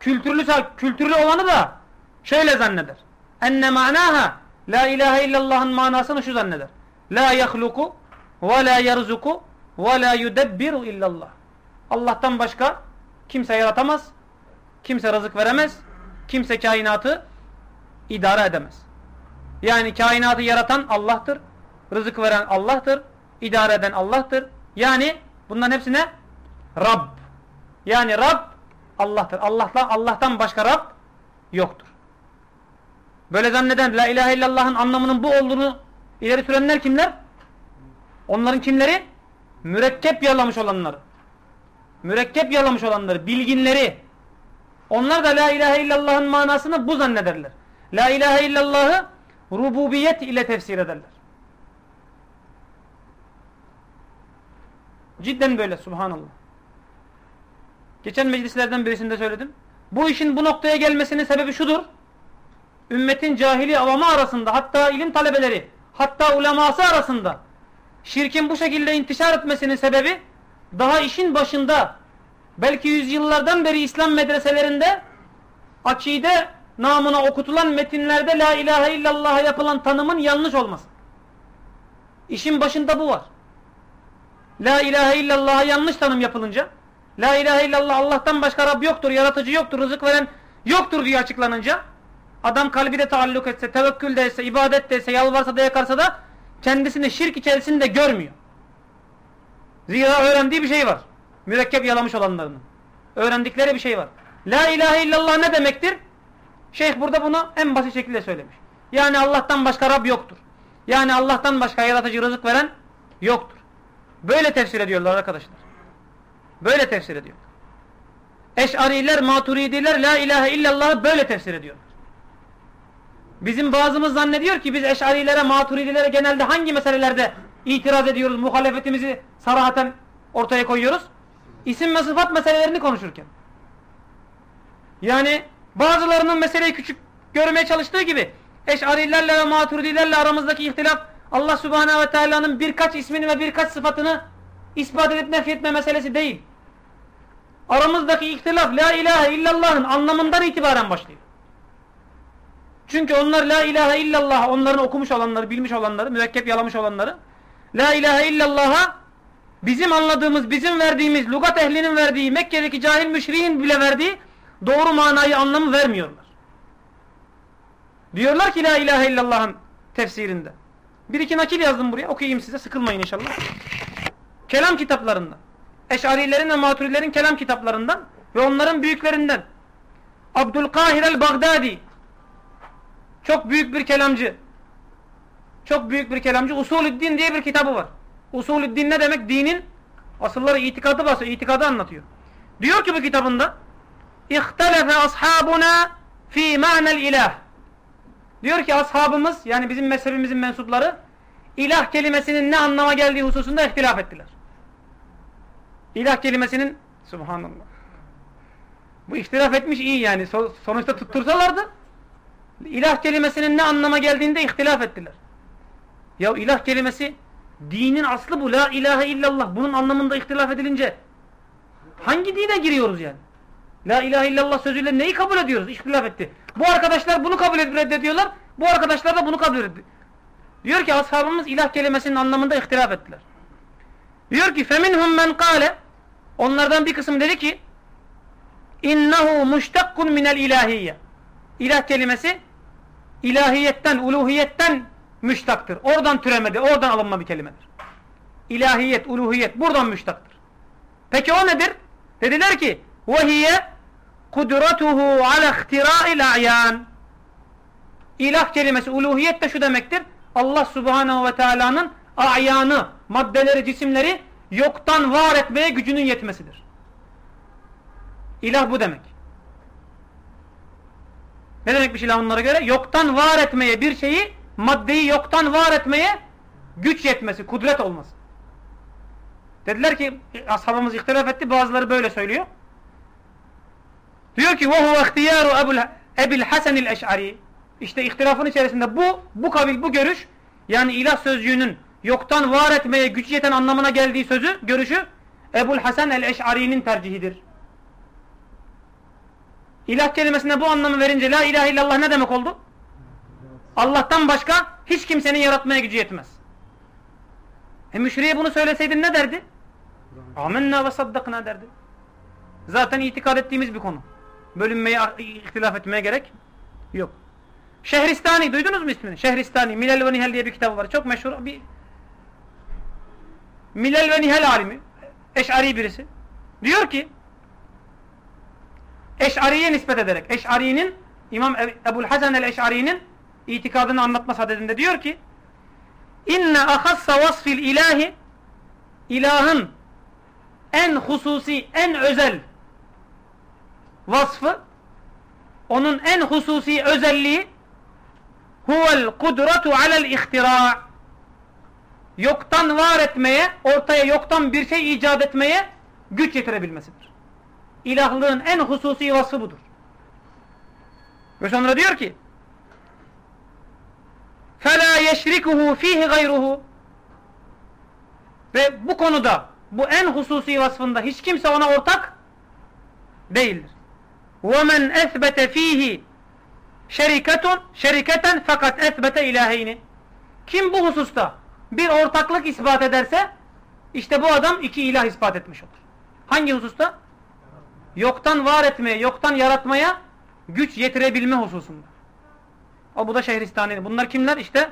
kültürlü kültürlü olanı da şöyle zanneder. Enne manaha la ilahe illallah'ın manasını şu zanneder. La yahluku ve la yerzuku ve la yudebbiru illallah. Allah'tan başka Kimse yaratamaz. Kimse rızık veremez. Kimse kainatı idare edemez. Yani kainatı yaratan Allah'tır. Rızık veren Allah'tır. idare eden Allah'tır. Yani bunların hepsine Rab. Yani Rab Allah'tır. Allah'tan, Allah'tan başka Rab yoktur. Böyle zanneden La ilahe illallah'ın anlamının bu olduğunu ileri sürenler kimler? Onların kimleri? Mürekkep yalamış olanları mürekkep yalamış olanları, bilginleri onlar da la ilahe illallah'ın manasını bu zannederler. La ilahe illallah'ı rububiyet ile tefsir ederler. Cidden böyle subhanallah. Geçen meclislerden birisinde söyledim. Bu işin bu noktaya gelmesinin sebebi şudur. Ümmetin cahili avamı arasında hatta ilim talebeleri hatta uleması arasında şirkin bu şekilde intişar etmesinin sebebi daha işin başında belki yüzyıllardan beri İslam medreselerinde akide namına okutulan metinlerde la ilahe illallah'a yapılan tanımın yanlış olması. İşin başında bu var. La ilahe illallah'a yanlış tanım yapılınca La ilahe illallah Allah'tan başka Rab yoktur, yaratıcı yoktur, rızık veren yoktur diye açıklanınca adam kalbi de taalluk etse, tevekkül de etse, ibadet de etse, yalvarsa da yakarsa da kendisini şirk içerisinde görmüyor. Zira öğrendiği bir şey var. Mürekkep yalamış olanlarının. Öğrendikleri bir şey var. La ilahe illallah ne demektir? Şeyh burada bunu en basit şekilde söylemiş. Yani Allah'tan başka Rab yoktur. Yani Allah'tan başka yaratıcı rızık veren yoktur. Böyle tefsir ediyorlar arkadaşlar. Böyle tefsir ediyor. Eş'ariler, maturidiler la ilahe illallah'ı böyle tefsir ediyorlar. Bizim bazımız zannediyor ki biz eş'arilere, maturidilere genelde hangi meselelerde itiraz ediyoruz, muhalefetimizi sarahaten ortaya koyuyoruz? İsim ve sıfat meselelerini konuşurken. Yani bazılarının meseleyi küçük görmeye çalıştığı gibi eşarilerle ve maturidilerle aramızdaki ihtilaf Allah subhanehu ve teala'nın birkaç ismini ve birkaç sıfatını ispat edip nefretme meselesi değil. Aramızdaki ihtilaf la ilahe illallah'ın anlamından itibaren başlıyor. Çünkü onlar la ilahe illallah onların okumuş olanları, bilmiş olanları, mürekkep yalamış olanları la ilahe illallah'a bizim anladığımız, bizim verdiğimiz, lugat ehlinin verdiği, Mekke'deki cahil müşriğin bile verdiği doğru manayı anlamı vermiyorlar. Diyorlar ki la ilahe illallah'ın tefsirinde. Bir iki nakil yazdım buraya. Okuyayım size. Sıkılmayın inşallah. Kelam kitaplarından. Eş'arilerin ve maturilerin kelam kitaplarından ve onların büyüklerinden. Abdülkahir el-Baghdadi çok büyük bir kelamcı. Çok büyük bir kelamcı. Usulüddin diye bir kitabı var. Usulüddin ne demek? Dinin asılları itikadı basıyor. itikadı anlatıyor. Diyor ki bu kitabında İhtelefe ashabuna fi ma'nel ilah. Diyor ki ashabımız yani bizim mezhebimizin mensupları ilah kelimesinin ne anlama geldiği hususunda ihtilaf ettiler. İlah kelimesinin subhanallah. Bu ihtilaf etmiş iyi yani. Sonuçta tuttursalardı ilah kelimesinin ne anlama geldiğinde ihtilaf ettiler. Ya ilah kelimesi dinin aslı bu. La ilahe illallah. Bunun anlamında ihtilaf edilince hangi dine giriyoruz yani? La ilahe illallah sözüyle neyi kabul ediyoruz? İhtilaf etti. Bu arkadaşlar bunu kabul edip reddediyorlar. Bu arkadaşlar da bunu kabul ediyor. Diyor ki ashabımız ilah kelimesinin anlamında ihtilaf ettiler. Diyor ki feminhum men kâle onlardan bir kısım dedi ki innehu muştakkun minel ilahiyye İlah kelimesi ilahiyetten, uluhiyetten müştaktır. Oradan türemedi, oradan alınma bir kelimedir. İlahiyet, uluhiyet buradan müştaktır. Peki o nedir? Dediler ki وَهِيَ قُدْرَتُهُ عَلَى اخْتِرَاءِ الْاَعْيَانِ İlah kelimesi, uluhiyet de şu demektir. Allah subhanehu ve teala'nın a'yanı, maddeleri, cisimleri yoktan var etmeye gücünün yetmesidir. İlah bu demek. Ne demekmiş ilah onlara göre? Yoktan var etmeye bir şeyi, maddeyi yoktan var etmeye güç yetmesi, kudret olması. Dediler ki ashabımız ihtilaf etti. Bazıları böyle söylüyor. Diyor ki وَهُوَ اخْتِيَارُ Ebil Hasan el-Eş'ari İşte ihtilafın içerisinde bu, bu kabil, bu görüş yani ilah sözcüğünün yoktan var etmeye güç yeten anlamına geldiği sözü, görüşü Ebul Hasan el-Eş'ari'nin tercihidir. İlah kelimesine bu anlamı verince la ilahe illallah ne demek oldu? Allah'tan başka hiç kimsenin yaratmaya gücü yetmez. E müşriye bunu söyleseydin ne derdi? Amenna ve saddakna derdi. Zaten itikad ettiğimiz bir konu. Bölünmeye, ihtilaf etmeye gerek yok. Şehristani duydunuz mu ismini? Şehristani, Milal ve Nihal diye bir kitabı var. Çok meşhur bir Milal ve Nihal alimi. Eş'ari birisi. Diyor ki Eş'ariye nispet ederek Eş'ari'nin İmam Ebul Hasan el-Eş'ari'nin itikadını anlatma sadedinde diyor ki İnne ahassa vasfil ilahi ilahın en hususi, en özel vasfı onun en hususi özelliği huvel kudretu alel ihtira yoktan var etmeye, ortaya yoktan bir şey icat etmeye güç yetirebilmesidir. İlahlığın en hususi vasfı budur. Ve sonra diyor ki فَلَا يَشْرِكُهُ ف۪يهِ غَيْرُهُ Ve bu konuda, bu en hususi vasfında hiç kimse ona ortak değildir. وَمَنْ اَثْبَتَ ف۪يهِ şeriketun şeriketen fakat esbete ilaheyni. Kim bu hususta bir ortaklık ispat ederse işte bu adam iki ilah ispat etmiş olur. Hangi hususta? Yoktan var etmeye, yoktan yaratmaya güç yetirebilme hususunda. O bu da Şehristani. Bunlar kimler? İşte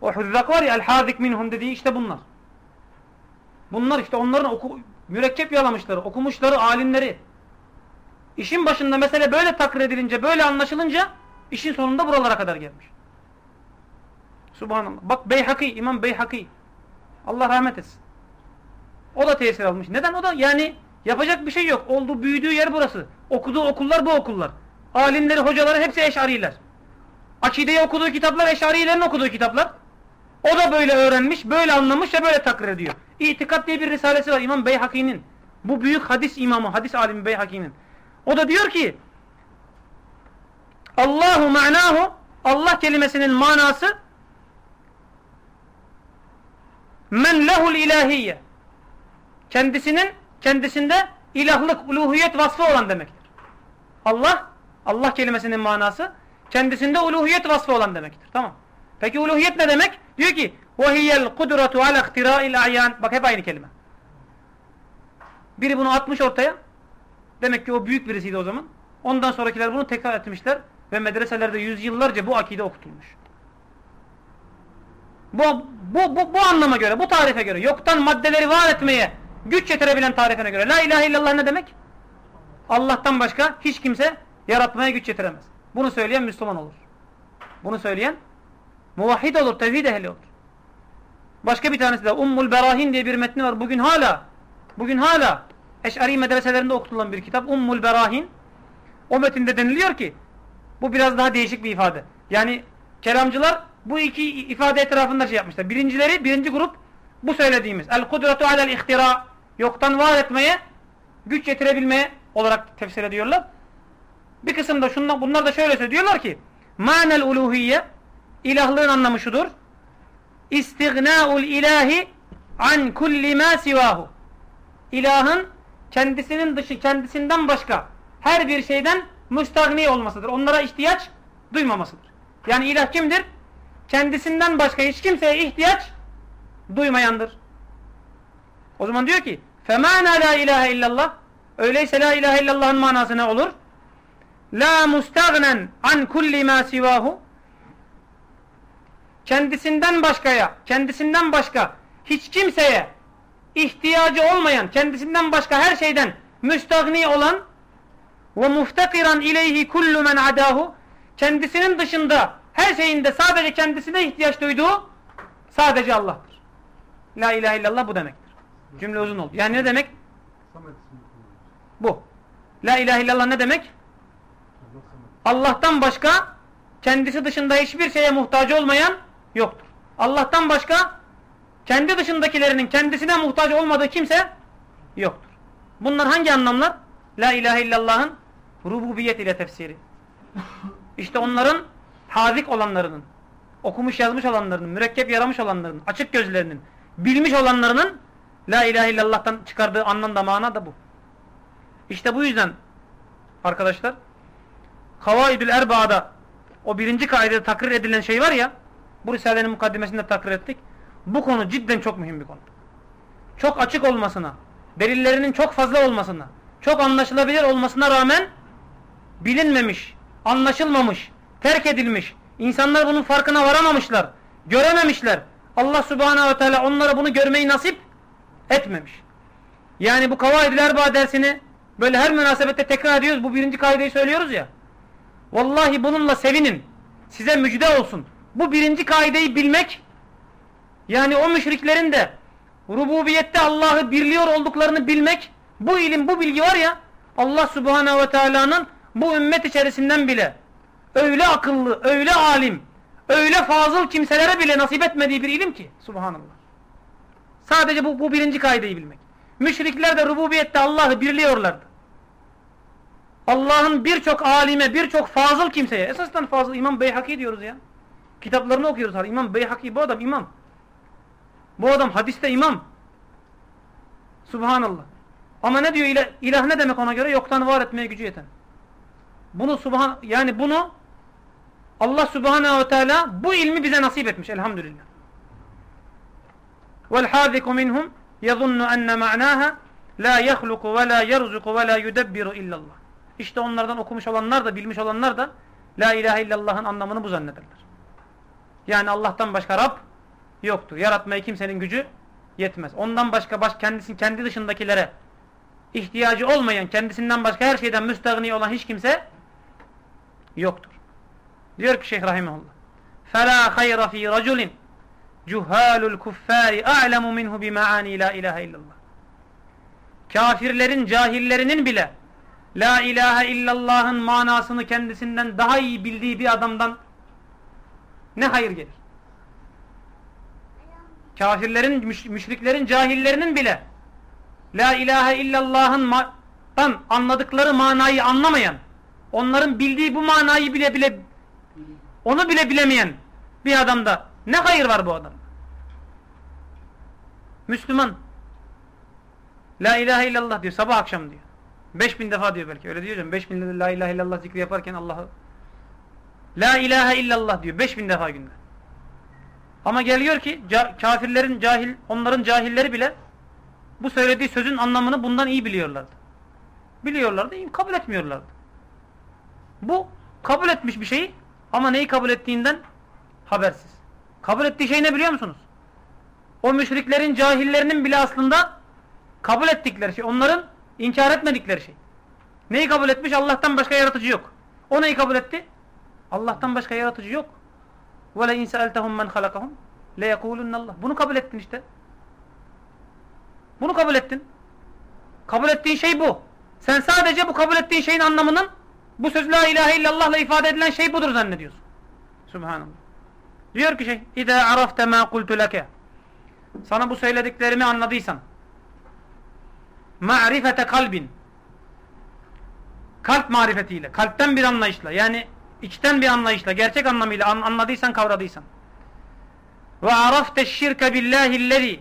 o hüzzak var ya el-hazik minhum dediği işte bunlar. Bunlar işte onların oku, mürekkep yalamışları, okumuşları, alimleri. İşin başında mesele böyle takrir edilince, böyle anlaşılınca işin sonunda buralara kadar gelmiş. Subhanallah. Bak Beyhaki, İmam Beyhaki. Allah rahmet etsin. O da tesir almış. Neden o da? Yani yapacak bir şey yok. Olduğu, büyüdüğü yer burası. Okuduğu okullar bu okullar. Alimleri, hocaları hepsi eşariler. Akideyi okuduğu kitaplar eşarilerin okuduğu kitaplar. O da böyle öğrenmiş, böyle anlamış ve böyle takrir ediyor. İtikat diye bir risalesi var İmam Beyhaki'nin. Bu büyük hadis imamı, hadis alimi Beyhaki'nin. O da diyor ki Allahu ma'nahu Allah kelimesinin manası men lehul ilahiyye kendisinin kendisinde ilahlık, uluhiyet vasfı olan demektir. Allah Allah kelimesinin manası kendisinde uluhiyet vasfı olan demektir. Tamam. Peki uluhiyet ne demek? Diyor ki وَهِيَ الْقُدْرَةُ عَلَى اخْتِرَاءِ الْاَعْيَانِ Bak hep aynı kelime. Biri bunu atmış ortaya. Demek ki o büyük birisiydi o zaman. Ondan sonrakiler bunu tekrar etmişler ve medreselerde yüzyıllarca bu akide okutulmuş. Bu, bu, bu, bu anlama göre, bu tarife göre, yoktan maddeleri var etmeye güç yetirebilen tarifine göre. La ilahe illallah ne demek? Allah'tan başka hiç kimse yaratmaya güç yetiremez. Bunu söyleyen Müslüman olur. Bunu söyleyen muvahhid olur, tevhid ehli olur. Başka bir tanesi de Ummul Berahin diye bir metni var. Bugün hala bugün hala Eş'ari medreselerinde okutulan bir kitap Ummul Berahin. O metinde deniliyor ki bu biraz daha değişik bir ifade. Yani kelamcılar bu iki ifade etrafında şey yapmışlar. Birincileri, birinci grup bu söylediğimiz el kudretu alel ihtira yoktan var etmeye, güç getirebilmeye olarak tefsir ediyorlar. Bir kısım da şundan, bunlar da şöyle söylüyorlar ki manel uluhiyye ilahlığın anlamı şudur. İstignâul ilahi an kulli ma sivahu. İlahın kendisinin dışı, kendisinden başka her bir şeyden müstahni olmasıdır. Onlara ihtiyaç duymamasıdır. Yani ilah kimdir? Kendisinden başka hiç kimseye ihtiyaç duymayandır. O zaman diyor ki فَمَانَا la ilahe illallah Öyleyse la ilahe illallah'ın manası ne olur? La mustagnen an kulli ma sivahu kendisinden başkaya, kendisinden başka hiç kimseye ihtiyacı olmayan, kendisinden başka her şeyden müstagni olan ve muftakiran ileyhi kullu men adahu kendisinin dışında her şeyinde sadece kendisine ihtiyaç duyduğu sadece Allah'tır. La ilahe illallah bu demektir. Cümle uzun oldu. Yani ne demek? Bu. La ilahe illallah ne demek? Allah'tan başka kendisi dışında hiçbir şeye muhtaç olmayan yoktur. Allah'tan başka kendi dışındakilerinin kendisine muhtaç olmadığı kimse yoktur. Bunlar hangi anlamlar? La ilahe illallah'ın rububiyet ile tefsiri. İşte onların hazik olanlarının, okumuş yazmış olanlarının, mürekkep yaramış olanlarının, açık gözlerinin, bilmiş olanlarının La ilahe illallah'tan çıkardığı anlam da mana da bu. İşte bu yüzden arkadaşlar Havaidül Erba'da o birinci kaidede takrir edilen şey var ya bu Risale'nin mukaddimesinde takrir ettik. Bu konu cidden çok mühim bir konu. Çok açık olmasına, delillerinin çok fazla olmasına, çok anlaşılabilir olmasına rağmen bilinmemiş, anlaşılmamış, terk edilmiş, insanlar bunun farkına varamamışlar, görememişler. Allah subhanehu ve teala onlara bunu görmeyi nasip etmemiş. Yani bu Kavaid-i dersini böyle her münasebette tekrar ediyoruz. Bu birinci kaideyi söylüyoruz ya. Vallahi bununla sevinin. Size müjde olsun. Bu birinci kaideyi bilmek yani o müşriklerin de rububiyette Allah'ı birliyor olduklarını bilmek bu ilim bu bilgi var ya Allah subhanehu ve teala'nın bu ümmet içerisinden bile öyle akıllı, öyle alim, öyle fazıl kimselere bile nasip etmediği bir ilim ki subhanallah. Sadece bu, bu birinci kaideyi bilmek. Müşrikler de rububiyette Allah'ı birliyorlardı. Allah'ın birçok alime, birçok fazıl kimseye, esasdan fazıl İmam Beyhaki diyoruz ya. Kitaplarını okuyoruz. İmam Beyhaki bu adam imam. Bu adam hadiste imam. Subhanallah. Ama ne diyor ilah, ilah ne demek ona göre? Yoktan var etmeye gücü yeten. Bunu subhan yani bunu Allah Subhanahu ve Teala bu ilmi bize nasip etmiş elhamdülillah. Vel hadiku minhum yezunnu enne ma'naha la yahluku ve la yerzuku ve la yudebbiru illallah. İşte onlardan okumuş olanlar da bilmiş olanlar da la ilahe illallah'ın anlamını bu zannederler. Yani Allah'tan başka Rab yoktur. Yaratmaya kimsenin gücü yetmez. Ondan başka baş, kendisinin kendi dışındakilere ihtiyacı olmayan, kendisinden başka her şeyden müstahni olan hiç kimse yoktur. Diyor ki Şeyh Rahimahullah. فَلَا خَيْرَ ف۪ي رَجُلٍ Cuhalul kuffari a'lemu minhu bi maani la ilahe illallah. Kafirlerin, cahillerinin bile la ilahe illallah'ın manasını kendisinden daha iyi bildiği bir adamdan ne hayır gelir? Kafirlerin, müşriklerin, cahillerinin bile la ilahe illallah'ın tam anladıkları manayı anlamayan, onların bildiği bu manayı bile bile onu bile bilemeyen bir adamda ne hayır var bu adam? Müslüman La ilahe illallah diyor sabah akşam diyor. 5000 defa diyor belki öyle diyor canım. 5000 de la ilahe illallah zikri yaparken Allah'ı La ilahe illallah diyor 5000 defa günde. Ama geliyor ki kafirlerin cahil, onların cahilleri bile bu söylediği sözün anlamını bundan iyi biliyorlardı. Biliyorlardı, iyi kabul etmiyorlardı. Bu kabul etmiş bir şeyi ama neyi kabul ettiğinden habersiz. Kabul ettiği şey ne biliyor musunuz? O müşriklerin cahillerinin bile aslında kabul ettikleri şey. Onların inkar etmedikleri şey. Neyi kabul etmiş? Allah'tan başka yaratıcı yok. O neyi kabul etti? Allah'tan başka yaratıcı yok. وَلَا اِنْ سَأَلْتَهُمْ مَنْ خَلَقَهُمْ لَيَقُولُنَّ اللّٰهِ Bunu kabul ettin işte. Bunu kabul ettin. Kabul ettiğin şey bu. Sen sadece bu kabul ettiğin şeyin anlamının bu söz la ilahe illallah'la ifade edilen şey budur zannediyorsun. Subhanallah. Diyor ki şey İde arafte ma kultu leke Sana bu söylediklerimi anladıysan Ma'rifete kalbin. Kalp marifetiyle, kalpten bir anlayışla yani içten bir anlayışla, gerçek anlamıyla an anladıysan, kavradıysan. Ve arafte şirke billahillezi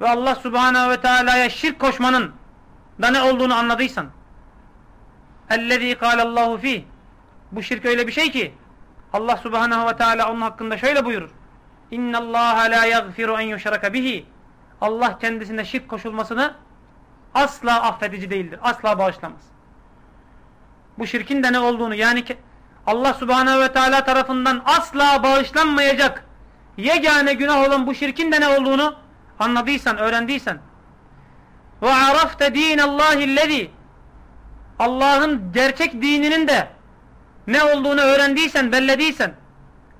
ve Allah subhanahu ve teala'ya şirk koşmanın da ne olduğunu anladıysan ellezî kâlallahu fîh. Bu şirk öyle bir şey ki Allah subhanahu ve teala onun hakkında şöyle buyurur İnna Allah la yaghfiru en yushraka bihi Allah kendisine şirk koşulmasını asla affedici değildir. Asla bağışlamaz. Bu şirkin de ne olduğunu yani Allah subhanehu ve teala tarafından asla bağışlanmayacak yegane günah olan bu şirkin de ne olduğunu anladıysan, öğrendiysen ve arafte dinallahillezî Allah'ın gerçek dininin de ne olduğunu öğrendiysen, bellediysen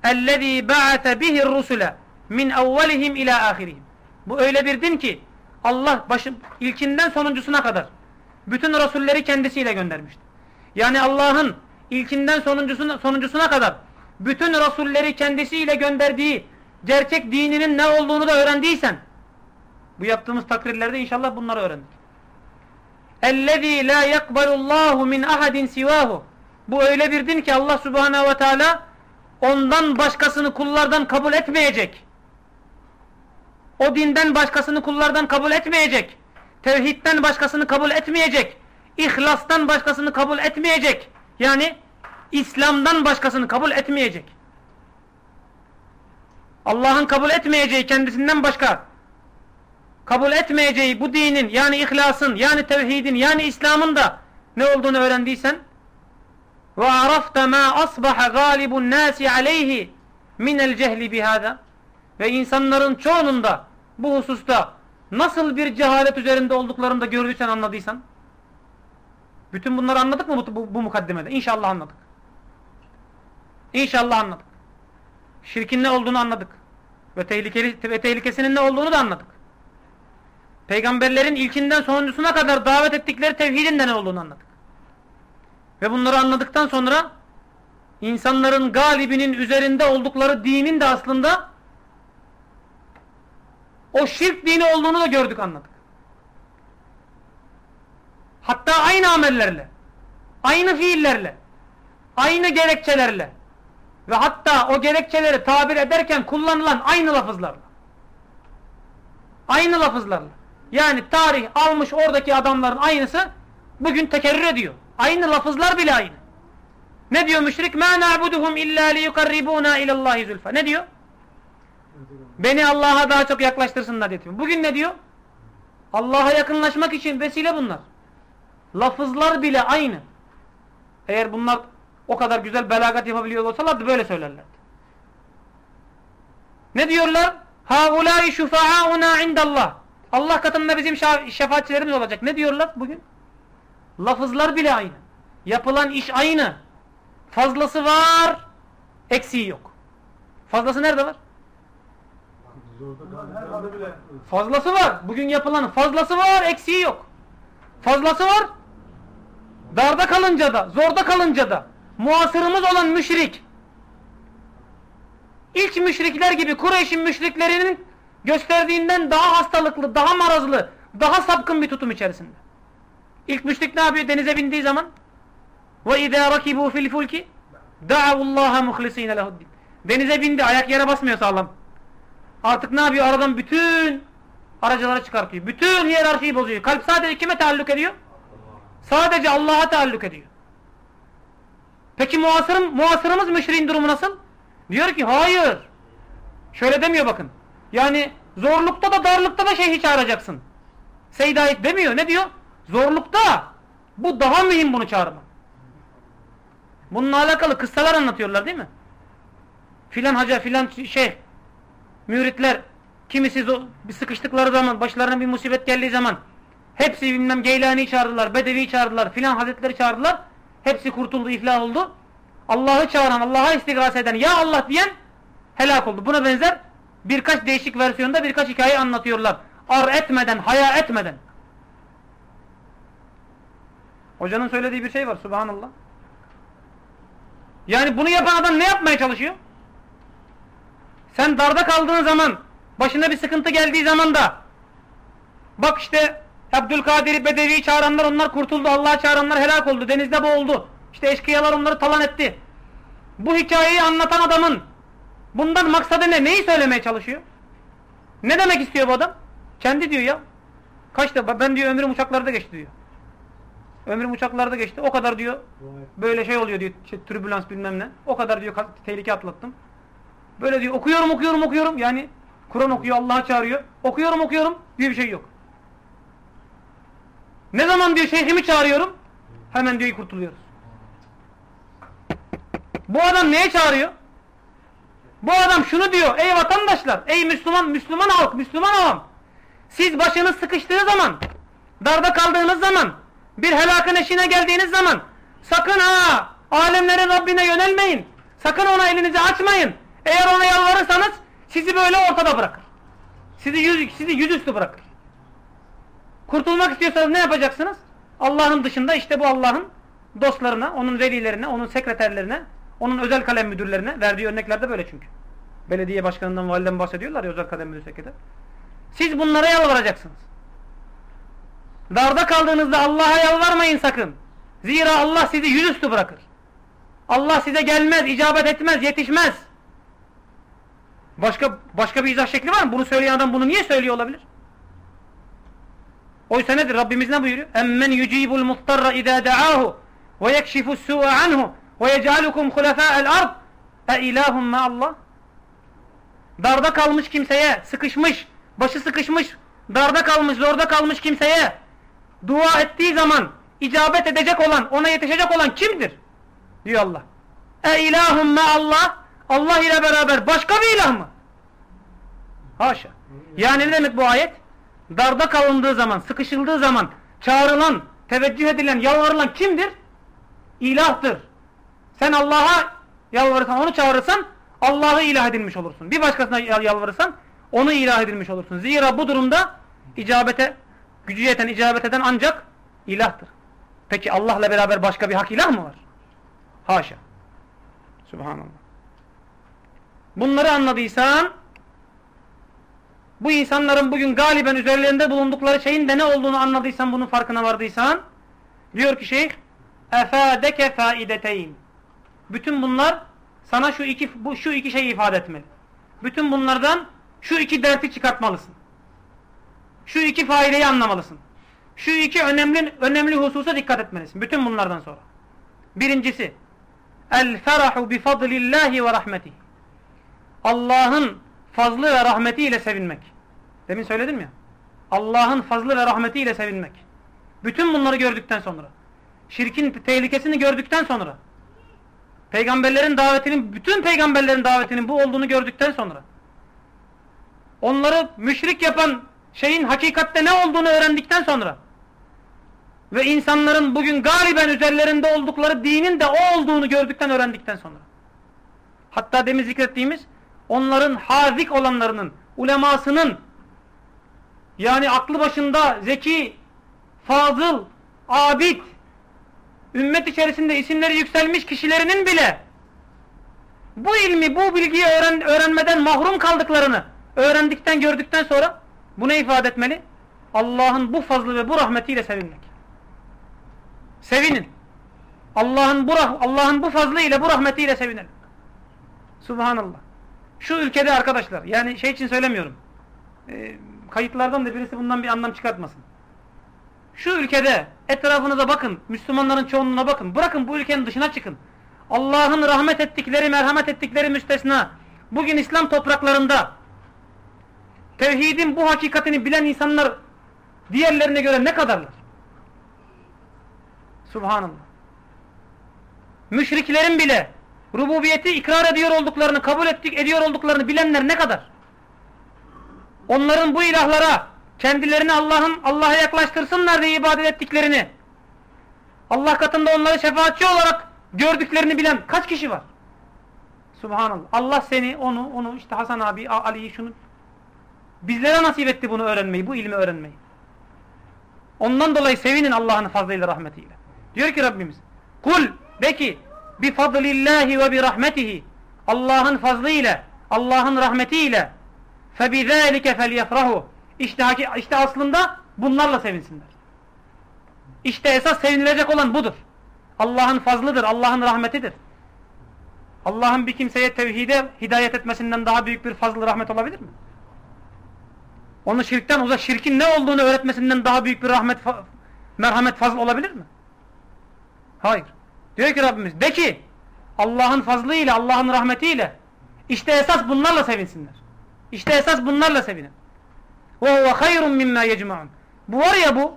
ellezî ba'ate bihir rusule min evvelihim ila ahirihim bu öyle bir din ki Allah başı, ilkinden sonuncusuna kadar bütün rasulleri kendisiyle göndermişti. Yani Allah'ın ilkinden sonuncusuna, sonuncusuna kadar bütün rasulleri kendisiyle gönderdiği gerçek dininin ne olduğunu da öğrendiysen bu yaptığımız takrirlerde inşallah bunları öğrendik. اَلَّذ۪ي لَا يَقْبَلُ اللّٰهُ مِنْ اَحَدٍ سِوَاهُ bu öyle bir din ki Allah subhanehu ve teala ondan başkasını kullardan kabul etmeyecek. O dinden başkasını kullardan kabul etmeyecek. Tevhidden başkasını kabul etmeyecek. İhlastan başkasını kabul etmeyecek. Yani İslam'dan başkasını kabul etmeyecek. Allah'ın kabul etmeyeceği kendisinden başka kabul etmeyeceği bu dinin yani ihlasın yani tevhidin yani İslam'ın da ne olduğunu öğrendiysen ve arafta ma asbaha galibun nasi aleyhi min el cehli bihada ve insanların çoğunun da bu hususta nasıl bir cehalet üzerinde olduklarını da gördüysen anladıysan bütün bunları anladık mı bu, bu, bu mukaddimede? İnşallah anladık. İnşallah anladık. Şirkin ne olduğunu anladık. Ve, tehlikeli, ve tehlikesinin ne olduğunu da anladık. Peygamberlerin ilkinden sonuncusuna kadar davet ettikleri tevhidin de ne olduğunu anladık. Ve bunları anladıktan sonra insanların galibinin üzerinde oldukları dinin de aslında o şirk dini olduğunu da gördük anladık. Hatta aynı amellerle, aynı fiillerle, aynı gerekçelerle ve hatta o gerekçeleri tabir ederken kullanılan aynı lafızlarla. Aynı lafızlarla. Yani tarih almış oradaki adamların aynısı bugün tekerrür ediyor. Aynı lafızlar bile aynı. Ne diyor müşrik? مَا نَعْبُدُهُمْ اِلَّا لِيُقَرِّبُونَا اِلَى اللّٰهِ زُلْفَ Ne diyor? Beni Allah'a daha çok yaklaştırsınlar diyor. Bugün ne diyor? Allah'a yakınlaşmak için vesile bunlar. Lafızlar bile aynı. Eğer bunlar o kadar güzel belagat yapabiliyor olsalardı böyle söylerlerdi. Ne diyorlar? هَاُولَٰئِ شُفَعَاُنَا عِنْدَ اللّٰهِ Allah katında bizim şefaatçilerimiz olacak. Ne diyorlar bugün? Lafızlar bile aynı. Yapılan iş aynı. Fazlası var, eksiği yok. Fazlası nerede var? Fazlası var. Bugün yapılan fazlası var, eksiği yok. Fazlası var. Darda kalınca da, zorda kalınca da muasırımız olan müşrik ilk müşrikler gibi Kureyş'in müşriklerinin gösterdiğinden daha hastalıklı, daha marazlı, daha sapkın bir tutum içerisinde. İlk müşrik ne yapıyor denize bindiği zaman? Ve izâ rakibû fil fulki da'avullâhe muhlisîne lehuddin. Denize bindi, ayak yere basmıyor sağlam. Artık ne yapıyor? Aradan bütün aracıları çıkartıyor. Bütün hiyerarşiyi bozuyor. Kalp sadece kime taalluk ediyor? Sadece Allah'a taalluk ediyor. Peki muasırım, muasırımız müşriğin durumu nasıl? Diyor ki hayır. Şöyle demiyor bakın. Yani zorlukta da darlıkta da şeyhi çağıracaksın. Seyyid demiyor. Ne diyor? Zorlukta bu daha mühim bunu çağırma. Bununla alakalı kıssalar anlatıyorlar değil mi? Filan haca filan şey müritler kimisi bir sıkıştıkları zaman başlarına bir musibet geldiği zaman hepsi bilmem Geylani çağırdılar, Bedevi çağırdılar, filan hazretleri çağırdılar. Hepsi kurtuldu, iflah oldu. Allah'ı çağıran, Allah'a istigase eden, ya Allah diyen helak oldu. Buna benzer birkaç değişik versiyonda birkaç hikaye anlatıyorlar. Ar etmeden, haya etmeden. Hocanın söylediği bir şey var subhanallah. Yani bunu yapan adam ne yapmaya çalışıyor? Sen darda kaldığın zaman, başına bir sıkıntı geldiği zaman da bak işte Abdülkadir'i Bedevi'yi çağıranlar onlar kurtuldu. Allah'a çağıranlar helak oldu. Denizde boğuldu. İşte eşkıyalar onları talan etti. Bu hikayeyi anlatan adamın bundan maksadı ne? Neyi söylemeye çalışıyor? Ne demek istiyor bu adam? Kendi diyor ya. Kaç ben diyor ömrüm uçaklarda geçti diyor. Ömrüm uçaklarda geçti. O kadar diyor böyle şey oluyor diyor. Şey, türbülans bilmem ne. O kadar diyor tehlike atlattım. Böyle diyor okuyorum okuyorum okuyorum. Yani Kur'an okuyor Allah'a çağırıyor. Okuyorum okuyorum diye bir şey yok. Ne zaman diyor şeyhimi çağırıyorum hemen diyor kurtuluyoruz. Bu adam neye çağırıyor? Bu adam şunu diyor. Ey vatandaşlar, ey Müslüman, Müslüman halk, Müslüman avam. Siz başınız sıkıştığı zaman, darda kaldığınız zaman, bir helakın eşine geldiğiniz zaman sakın ha alemlerin Rabbine yönelmeyin. Sakın ona elinizi açmayın. Eğer ona yalvarırsanız sizi böyle ortada bırakır. Sizi, yüz, sizi yüzüstü bırakır. Kurtulmak istiyorsanız ne yapacaksınız? Allah'ın dışında işte bu Allah'ın dostlarına, onun velilerine, onun sekreterlerine, onun özel kalem müdürlerine verdiği örneklerde böyle çünkü. Belediye başkanından, validen bahsediyorlar ya özel kalem müdür sekreter. Siz bunlara yalvaracaksınız. Darda kaldığınızda Allah'a yalvarmayın sakın. Zira Allah sizi yüzüstü bırakır. Allah size gelmez, icabet etmez, yetişmez. Başka başka bir izah şekli var mı? Bunu söyleyen adam bunu niye söylüyor olabilir? Oysa nedir? Rabbimiz ne buyuruyor? Emmen yucibul muhtarra idâ da'ahu ve yekşifus su'a anhu ve yec'alukum hulefâ'el ard e. Darda kalmış kimseye, sıkışmış, başı sıkışmış, darda kalmış, zorda kalmış kimseye dua ettiği zaman icabet edecek olan, ona yetişecek olan kimdir? Diyor Allah. E ilahum Allah. Allah ile beraber başka bir ilah mı? Haşa. Yani ne demek bu ayet? Darda kalındığı zaman, sıkışıldığı zaman çağrılan, teveccüh edilen, yalvarılan kimdir? İlahtır. Sen Allah'a yalvarırsan, onu çağırırsan Allah'ı ilah edilmiş olursun. Bir başkasına yalvarırsan onu ilah edilmiş olursun. Zira bu durumda icabete, gücü yeten, icabet eden ancak ilahtır. Peki Allah'la beraber başka bir hak ilah mı var? Haşa. Subhanallah. Bunları anladıysan bu insanların bugün galiben üzerlerinde bulundukları şeyin de ne olduğunu anladıysan bunun farkına vardıysan diyor ki şeyh efadeke faideteyn bütün bunlar sana şu iki bu şu iki şeyi ifade etmeli. Bütün bunlardan şu iki dersi çıkartmalısın. Şu iki faideyi anlamalısın. Şu iki önemli önemli hususa dikkat etmelisin. Bütün bunlardan sonra. Birincisi el ferahu bi fadlillahi ve rahmetihi. Allah'ın fazlı ve rahmetiyle sevinmek. Demin söyledim ya. Allah'ın fazlı ve rahmetiyle sevinmek. Bütün bunları gördükten sonra. Şirkin tehlikesini gördükten sonra. Peygamberlerin davetinin, bütün peygamberlerin davetinin bu olduğunu gördükten sonra. Onları müşrik yapan şeyin hakikatte ne olduğunu öğrendikten sonra. Ve insanların bugün galiben üzerlerinde oldukları dinin de o olduğunu gördükten öğrendikten sonra. Hatta demin zikrettiğimiz onların hazik olanlarının, ulemasının yani aklı başında zeki, fazıl, abid, ümmet içerisinde isimleri yükselmiş kişilerinin bile bu ilmi, bu bilgiyi öğren öğrenmeden mahrum kaldıklarını öğrendikten, gördükten sonra bu ne ifade etmeli? Allah'ın bu fazlı ve bu rahmetiyle sevinmek. Sevinin. Allah'ın bu Allah'ın bu fazlı ile bu rahmetiyle sevinelim. Subhanallah. Şu ülkede arkadaşlar yani şey için söylemiyorum. E, kayıtlardan da birisi bundan bir anlam çıkartmasın. Şu ülkede etrafınıza bakın. Müslümanların çoğunluğuna bakın. Bırakın bu ülkenin dışına çıkın. Allah'ın rahmet ettikleri, merhamet ettikleri müstesna. Bugün İslam topraklarında tevhidin bu hakikatini bilen insanlar diğerlerine göre ne kadarlar? Subhanallah. Müşriklerin bile rububiyeti ikrar ediyor olduklarını, kabul ettik, ediyor olduklarını bilenler ne kadar? onların bu ilahlara kendilerini Allah'ın Allah'a yaklaştırsınlar diye ibadet ettiklerini Allah katında onları şefaatçi olarak gördüklerini bilen kaç kişi var? Subhanallah. Allah seni, onu, onu işte Hasan abi, Ali'yi şunu bizlere nasip etti bunu öğrenmeyi, bu ilmi öğrenmeyi. Ondan dolayı sevinin Allah'ın fazlıyla rahmetiyle. Diyor ki Rabbimiz Kul de ki bi fadlillahi ve bi rahmetihi Allah'ın fazlıyla Allah'ın rahmetiyle febizalike felyefrahu işte, işte aslında bunlarla sevinsinler. İşte esas sevinilecek olan budur. Allah'ın fazlıdır, Allah'ın rahmetidir. Allah'ın bir kimseye tevhide hidayet etmesinden daha büyük bir fazlı rahmet olabilir mi? Onu şirkten uzak, şirkin ne olduğunu öğretmesinden daha büyük bir rahmet, merhamet fazla olabilir mi? Hayır. Diyor ki Rabbimiz, de ki Allah'ın fazlıyla, Allah'ın rahmetiyle işte esas bunlarla sevinsinler. İşte esas bunlarla sevinin. وَهُوَ خَيْرٌ مِمَّا يَجْمَعُونَ Bu var ya bu,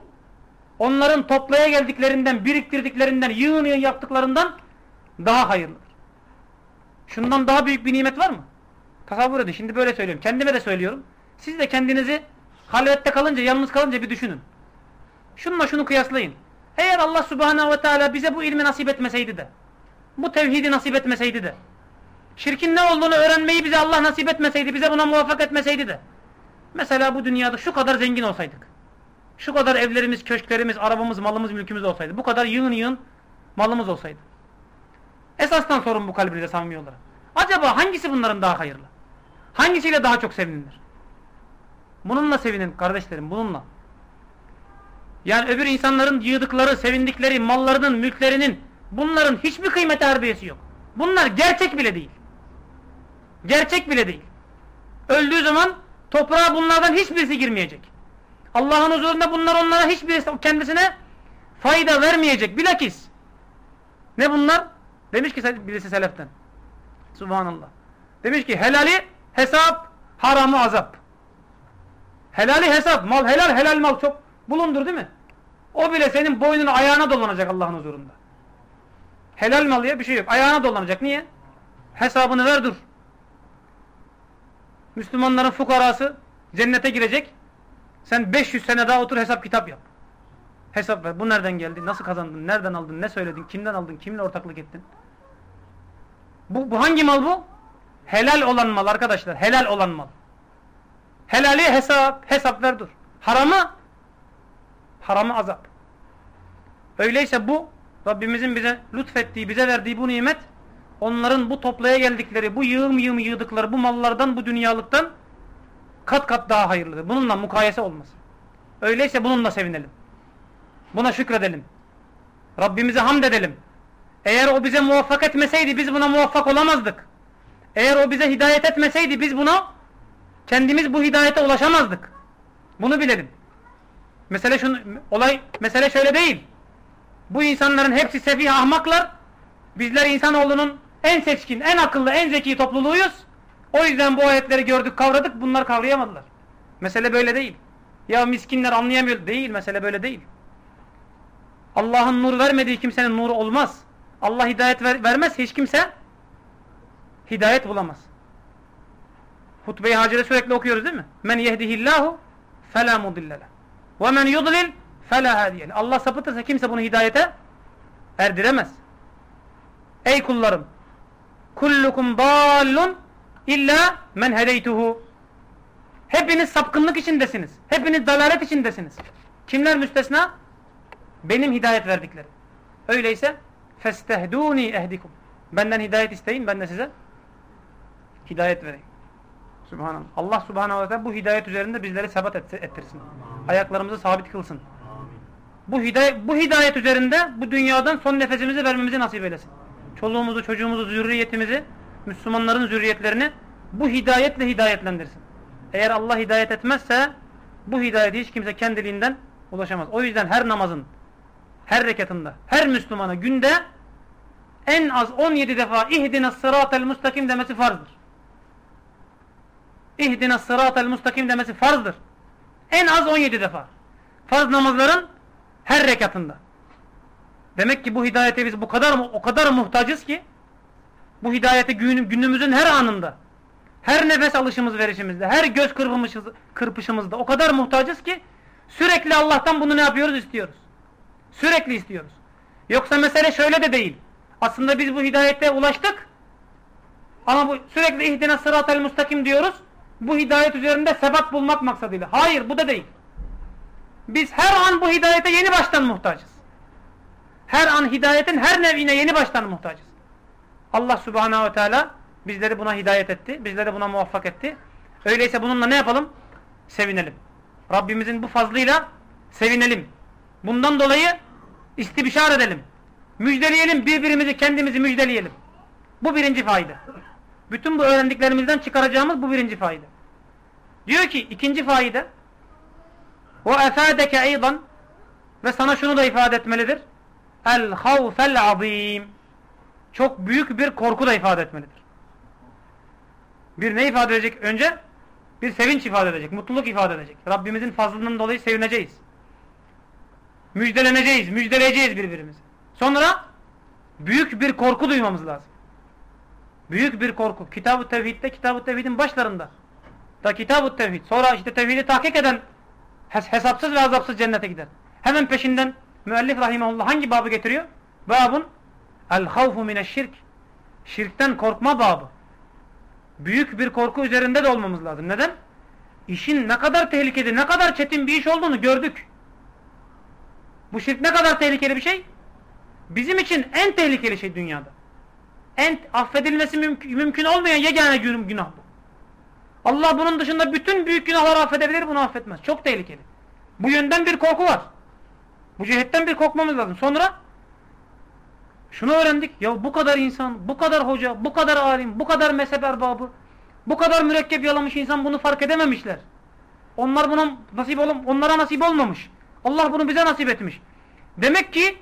onların toplaya geldiklerinden, biriktirdiklerinden, yığın yığın yaptıklarından daha hayırlıdır. Şundan daha büyük bir nimet var mı? Tasavvur edin. Şimdi böyle söylüyorum. Kendime de söylüyorum. Siz de kendinizi halvette kalınca, yalnız kalınca bir düşünün. Şununla şunu kıyaslayın. Eğer Allah subhanehu ve teala bize bu ilmi nasip etmeseydi de, bu tevhidi nasip etmeseydi de, şirkin ne olduğunu öğrenmeyi bize Allah nasip etmeseydi, bize buna muvaffak etmeseydi de, mesela bu dünyada şu kadar zengin olsaydık, şu kadar evlerimiz, köşklerimiz, arabamız, malımız, mülkümüz olsaydı, bu kadar yığın yığın malımız olsaydı. Esastan sorun bu kalbinize samimi olarak. Acaba hangisi bunların daha hayırlı? Hangisiyle daha çok sevinilir? Bununla sevinin kardeşlerim, bununla. Yani öbür insanların yığdıkları, sevindikleri, mallarının, mülklerinin, bunların hiçbir kıymet harbiyesi yok. Bunlar gerçek bile değil. Gerçek bile değil. Öldüğü zaman toprağa bunlardan hiçbirisi girmeyecek. Allah'ın huzurunda bunlar onlara hiçbirisi kendisine fayda vermeyecek. Bilakis. Ne bunlar? Demiş ki birisi seleften. Subhanallah. Demiş ki helali hesap, haramı azap. Helali hesap, mal helal, helal mal çok bulundur değil mi? O bile senin boynunu ayağına dolanacak Allah'ın huzurunda. Helal mal diye bir şey yok. Ayağına dolanacak. Niye? Hesabını ver dur. Müslümanların fukarası cennete girecek. Sen 500 sene daha otur hesap kitap yap. Hesap ver. Bu nereden geldi? Nasıl kazandın? Nereden aldın? Ne söyledin? Kimden aldın? Kiminle ortaklık ettin? Bu, bu hangi mal bu? Helal olan mal arkadaşlar. Helal olan mal. Helali hesap. Hesap ver dur. Haramı haramı azap. Öyleyse bu Rabbimizin bize lütfettiği, bize verdiği bu nimet onların bu toplaya geldikleri, bu yığım yığım yığdıkları bu mallardan, bu dünyalıktan kat kat daha hayırlıdır. Bununla mukayese olmaz. Öyleyse bununla sevinelim. Buna şükredelim. Rabbimize hamd edelim. Eğer o bize muvaffak etmeseydi biz buna muvaffak olamazdık. Eğer o bize hidayet etmeseydi biz buna kendimiz bu hidayete ulaşamazdık. Bunu bilelim. Mesele şunu, olay, mesele şöyle değil. Bu insanların hepsi sefih ahmaklar. Bizler insanoğlunun en seçkin, en akıllı, en zeki topluluğuyuz. O yüzden bu ayetleri gördük, kavradık. Bunlar kavrayamadılar. Mesele böyle değil. Ya miskinler anlayamıyor. Değil, mesele böyle değil. Allah'ın nur vermediği kimsenin nuru olmaz. Allah hidayet ver, vermez hiç kimse hidayet bulamaz. Hutbe-i Hacı'da sürekli okuyoruz değil mi? Men yehdihillahu felâ mudillele. Ve men yudlil felâ hadiyele. Allah sapıtırsa kimse bunu hidayete erdiremez. Ey kullarım! Kullukum dallun illa men hedeytuhu. Hepiniz sapkınlık içindesiniz. Hepiniz dalalet içindesiniz. Kimler müstesna? Benim hidayet verdiklerim. Öyleyse festehduni ehdikum. Benden hidayet isteyin ben de size hidayet vereyim. Subhanallah. Allah subhanahu ve teala bu hidayet üzerinde bizleri sebat ettirsin. Ayaklarımızı sabit kılsın. Bu hidayet, bu hidayet üzerinde bu dünyadan son nefesimizi vermemizi nasip eylesin. Çoluğumuzu, çocuğumuzu, zürriyetimizi, Müslümanların zürriyetlerini bu hidayetle hidayetlendirsin. Eğer Allah hidayet etmezse bu hidayeti hiç kimse kendiliğinden ulaşamaz. O yüzden her namazın, her rekatında, her Müslümana günde en az 17 defa ihdine sıratel mustakim demesi farzdır. İhdine sıratel mustakim demesi farzdır. En az 17 defa. Farz namazların her rekatında. Demek ki bu hidayete biz bu kadar o kadar muhtacız ki bu hidayete günümüzün her anında her nefes alışımız verişimizde, her göz kırpışımızda o kadar muhtacız ki sürekli Allah'tan bunu ne yapıyoruz? istiyoruz. Sürekli istiyoruz. Yoksa mesele şöyle de değil. Aslında biz bu hidayete ulaştık ama bu sürekli ihdine sıratel mustakim diyoruz. Bu hidayet üzerinde sebat bulmak maksadıyla. Hayır bu da değil. Biz her an bu hidayete yeni baştan muhtacız. Her an hidayetin her nevine yeni baştan muhtacız. Allah subhanahu ve teala bizleri buna hidayet etti. Bizleri buna muvaffak etti. Öyleyse bununla ne yapalım? Sevinelim. Rabbimizin bu fazlıyla sevinelim. Bundan dolayı istibşar edelim. Müjdeleyelim birbirimizi kendimizi müjdeleyelim. Bu birinci fayda. Bütün bu öğrendiklerimizden çıkaracağımız bu birinci fayda. Diyor ki ikinci fayda o efadeke eydan ve sana şunu da ifade etmelidir. El havfel azim. Çok büyük bir korku da ifade etmelidir. Bir ne ifade edecek? Önce bir sevinç ifade edecek, mutluluk ifade edecek. Rabbimizin fazlından dolayı sevineceğiz. Müjdeleneceğiz, müjdeleyeceğiz birbirimizi. Sonra büyük bir korku duymamız lazım. Büyük bir korku. Kitab-ı Tevhid'de, Kitab-ı Tevhid'in başlarında. Da Kitab-ı Tevhid. Sonra işte tevhidi tahkik eden hesapsız ve azapsız cennete gider. Hemen peşinden müellif rahimahullah hangi babı getiriyor? Babun el havfu mineşşirk. Şirkten korkma babı. Büyük bir korku üzerinde de olmamız lazım. Neden? İşin ne kadar tehlikeli, ne kadar çetin bir iş olduğunu gördük. Bu şirk ne kadar tehlikeli bir şey? Bizim için en tehlikeli şey dünyada. En affedilmesi mümkün, mümkün olmayan yegane günah bu. Allah bunun dışında bütün büyük günahları affedebilir, bunu affetmez. Çok tehlikeli. Bu yönden bir korku var. Bu cihetten bir korkmamız lazım. Sonra şunu öğrendik. Ya bu kadar insan, bu kadar hoca, bu kadar alim, bu kadar mezhep erbabı, bu kadar mürekkep yalamış insan bunu fark edememişler. Onlar buna nasip olum, onlara nasip olmamış. Allah bunu bize nasip etmiş. Demek ki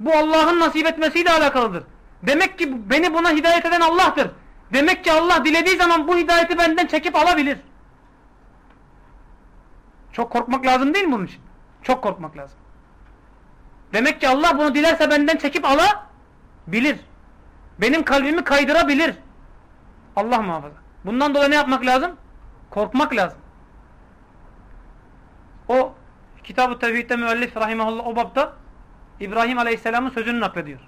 bu Allah'ın nasip etmesiyle alakalıdır. Demek ki beni buna hidayet eden Allah'tır. Demek ki Allah dilediği zaman bu hidayeti benden çekip alabilir. Çok korkmak lazım değil mi bunun için? Çok korkmak lazım. Demek ki Allah bunu dilerse benden çekip alabilir. Benim kalbimi kaydırabilir. Allah muhafaza. Bundan dolayı ne yapmak lazım? Korkmak lazım. O Kitab-ı Tevhid'de müellif rahimahullah o babda İbrahim Aleyhisselam'ın sözünü naklediyor.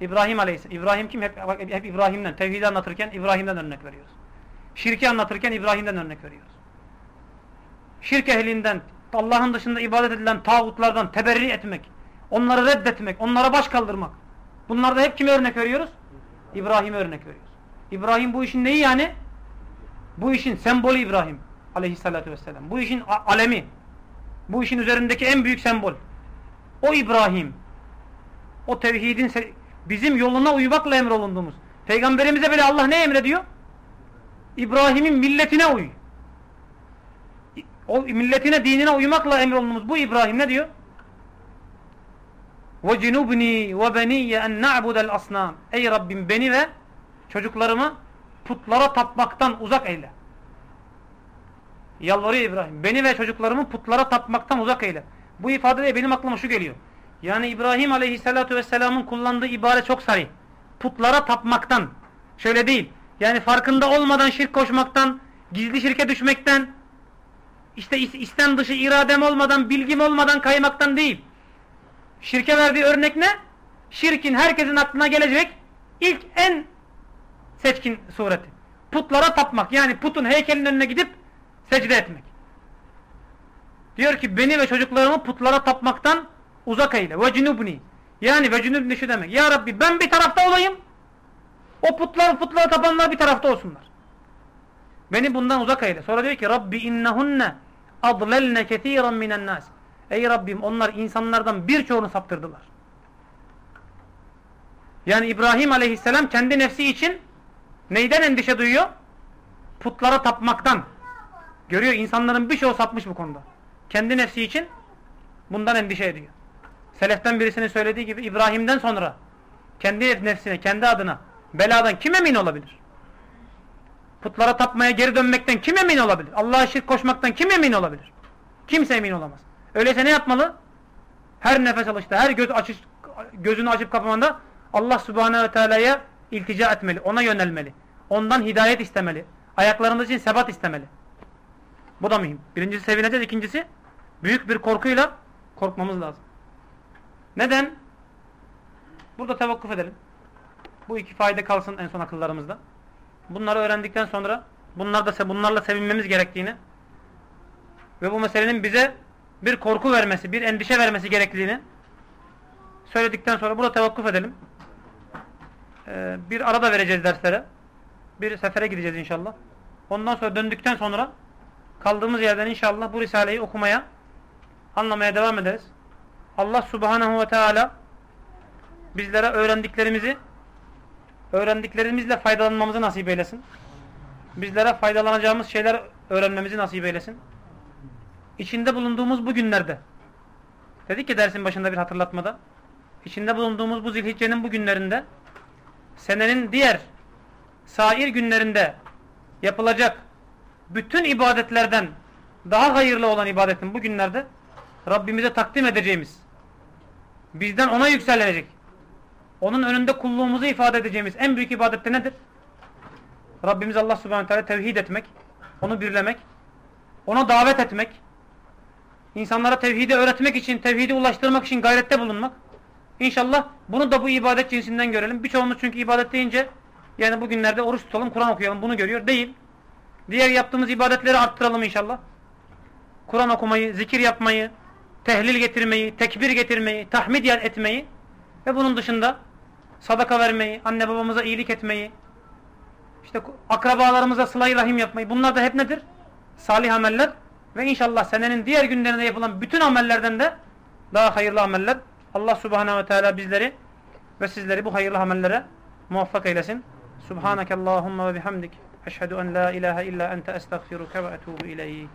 İbrahim Aleyhisselam. İbrahim kim? Hep, hep İbrahim'den. Tevhidi anlatırken İbrahim'den örnek veriyoruz. Şirki anlatırken İbrahim'den örnek veriyoruz. Şirk ehlinden, Allah'ın dışında ibadet edilen tağutlardan teberri etmek, onları reddetmek, onlara baş kaldırmak. Bunlarda hep kime örnek veriyoruz? İbrahim'e örnek veriyoruz. İbrahim bu işin neyi yani? Bu işin sembolü İbrahim aleyhissalatü vesselam. Bu işin alemi. Bu işin üzerindeki en büyük sembol. O İbrahim. O tevhidin bizim yoluna uymakla emrolunduğumuz. Peygamberimize bile Allah ne emrediyor? İbrahim'in milletine uy. O milletine, dinine uymakla emrolunduğumuz bu İbrahim ne diyor? وَجِنُبْنِي وَبَنِيَّ اَنْ نَعْبُدَ الْأَصْنَامِ Ey Rabbim beni ve çocuklarımı putlara tapmaktan uzak eyle. Yalvarıyor İbrahim. Beni ve çocuklarımı putlara tapmaktan uzak eyle. Bu ifadede benim aklıma şu geliyor. Yani İbrahim Aleyhisselatü Vesselam'ın kullandığı ibare çok sarı. Putlara tapmaktan. Şöyle değil. Yani farkında olmadan şirk koşmaktan, gizli şirke düşmekten, işte İslam dışı iradem olmadan, bilgim olmadan kaymaktan değil. Şirke verdiği örnek ne? Şirkin herkesin aklına gelecek ilk en seçkin sureti. Putlara tapmak. Yani putun heykelinin önüne gidip secde etmek. Diyor ki beni ve çocuklarımı putlara tapmaktan uzak eyle. Ve cunubni. Yani ve cunubni şu demek. Ya Rabbi ben bir tarafta olayım. O putlar putlara tapanlar bir tarafta olsunlar. Beni bundan uzak eyle. Sonra diyor ki Rabbi innehunne adlelne kethiren minen nas. Ey Rabbim onlar insanlardan birçoğunu saptırdılar. Yani İbrahim aleyhisselam kendi nefsi için neyden endişe duyuyor? Putlara tapmaktan. Görüyor insanların birçoğu sapmış bu konuda. Kendi nefsi için bundan endişe ediyor. Seleften birisinin söylediği gibi İbrahim'den sonra kendi nefsine, kendi adına beladan kim emin olabilir? Putlara tapmaya geri dönmekten kim emin olabilir? Allah'a şirk koşmaktan kim emin olabilir? Kimse emin olamaz. Öyleyse ne yapmalı? Her nefes alışta, her göz açış, gözünü açıp kapamanda Allah Subhanahu ve Teala'ya iltica etmeli, ona yönelmeli. Ondan hidayet istemeli. Ayaklarımız için sebat istemeli. Bu da mühim. Birincisi sevineceğiz. ikincisi büyük bir korkuyla korkmamız lazım. Neden? Burada tevakkuf edelim. Bu iki fayda kalsın en son akıllarımızda. Bunları öğrendikten sonra bunlar da bunlarla sevinmemiz gerektiğini ve bu meselenin bize bir korku vermesi, bir endişe vermesi gerektiğini söyledikten sonra burada tevakkuf edelim. Ee, bir arada vereceğiz derslere. Bir sefere gideceğiz inşallah. Ondan sonra döndükten sonra kaldığımız yerden inşallah bu Risale'yi okumaya, anlamaya devam ederiz. Allah Subhanahu ve Teala bizlere öğrendiklerimizi öğrendiklerimizle faydalanmamızı nasip eylesin. Bizlere faydalanacağımız şeyler öğrenmemizi nasip eylesin. İçinde bulunduğumuz bu günlerde dedik ki dersin başında bir hatırlatmada içinde bulunduğumuz bu zilhiccenin bu günlerinde senenin diğer sair günlerinde yapılacak bütün ibadetlerden daha hayırlı olan ibadetin bu günlerde Rabbimize takdim edeceğimiz bizden ona yükselecek onun önünde kulluğumuzu ifade edeceğimiz en büyük ibadet de nedir? Rabbimiz Allah subhanahu teala tevhid etmek, onu birlemek, ona davet etmek, insanlara tevhidi öğretmek için, tevhidi ulaştırmak için gayrette bulunmak. İnşallah bunu da bu ibadet cinsinden görelim. Birçoğumuz çünkü ibadet deyince yani bugünlerde oruç tutalım, Kur'an okuyalım bunu görüyor. Değil. Diğer yaptığımız ibadetleri arttıralım inşallah. Kur'an okumayı, zikir yapmayı, tehlil getirmeyi, tekbir getirmeyi, tahmid etmeyi ve bunun dışında sadaka vermeyi, anne babamıza iyilik etmeyi, işte akrabalarımıza sıla rahim yapmayı. Bunlar da hep nedir? Salih ameller ve inşallah senenin diğer günlerinde yapılan bütün amellerden de daha hayırlı ameller. Allah Subhanahu ve Teala bizleri ve sizleri bu hayırlı amellere muvaffak eylesin. Subhanakallahumma ve bihamdik. Eşhedü en la ilahe illa ente estağfiruke ve etubu ileyh.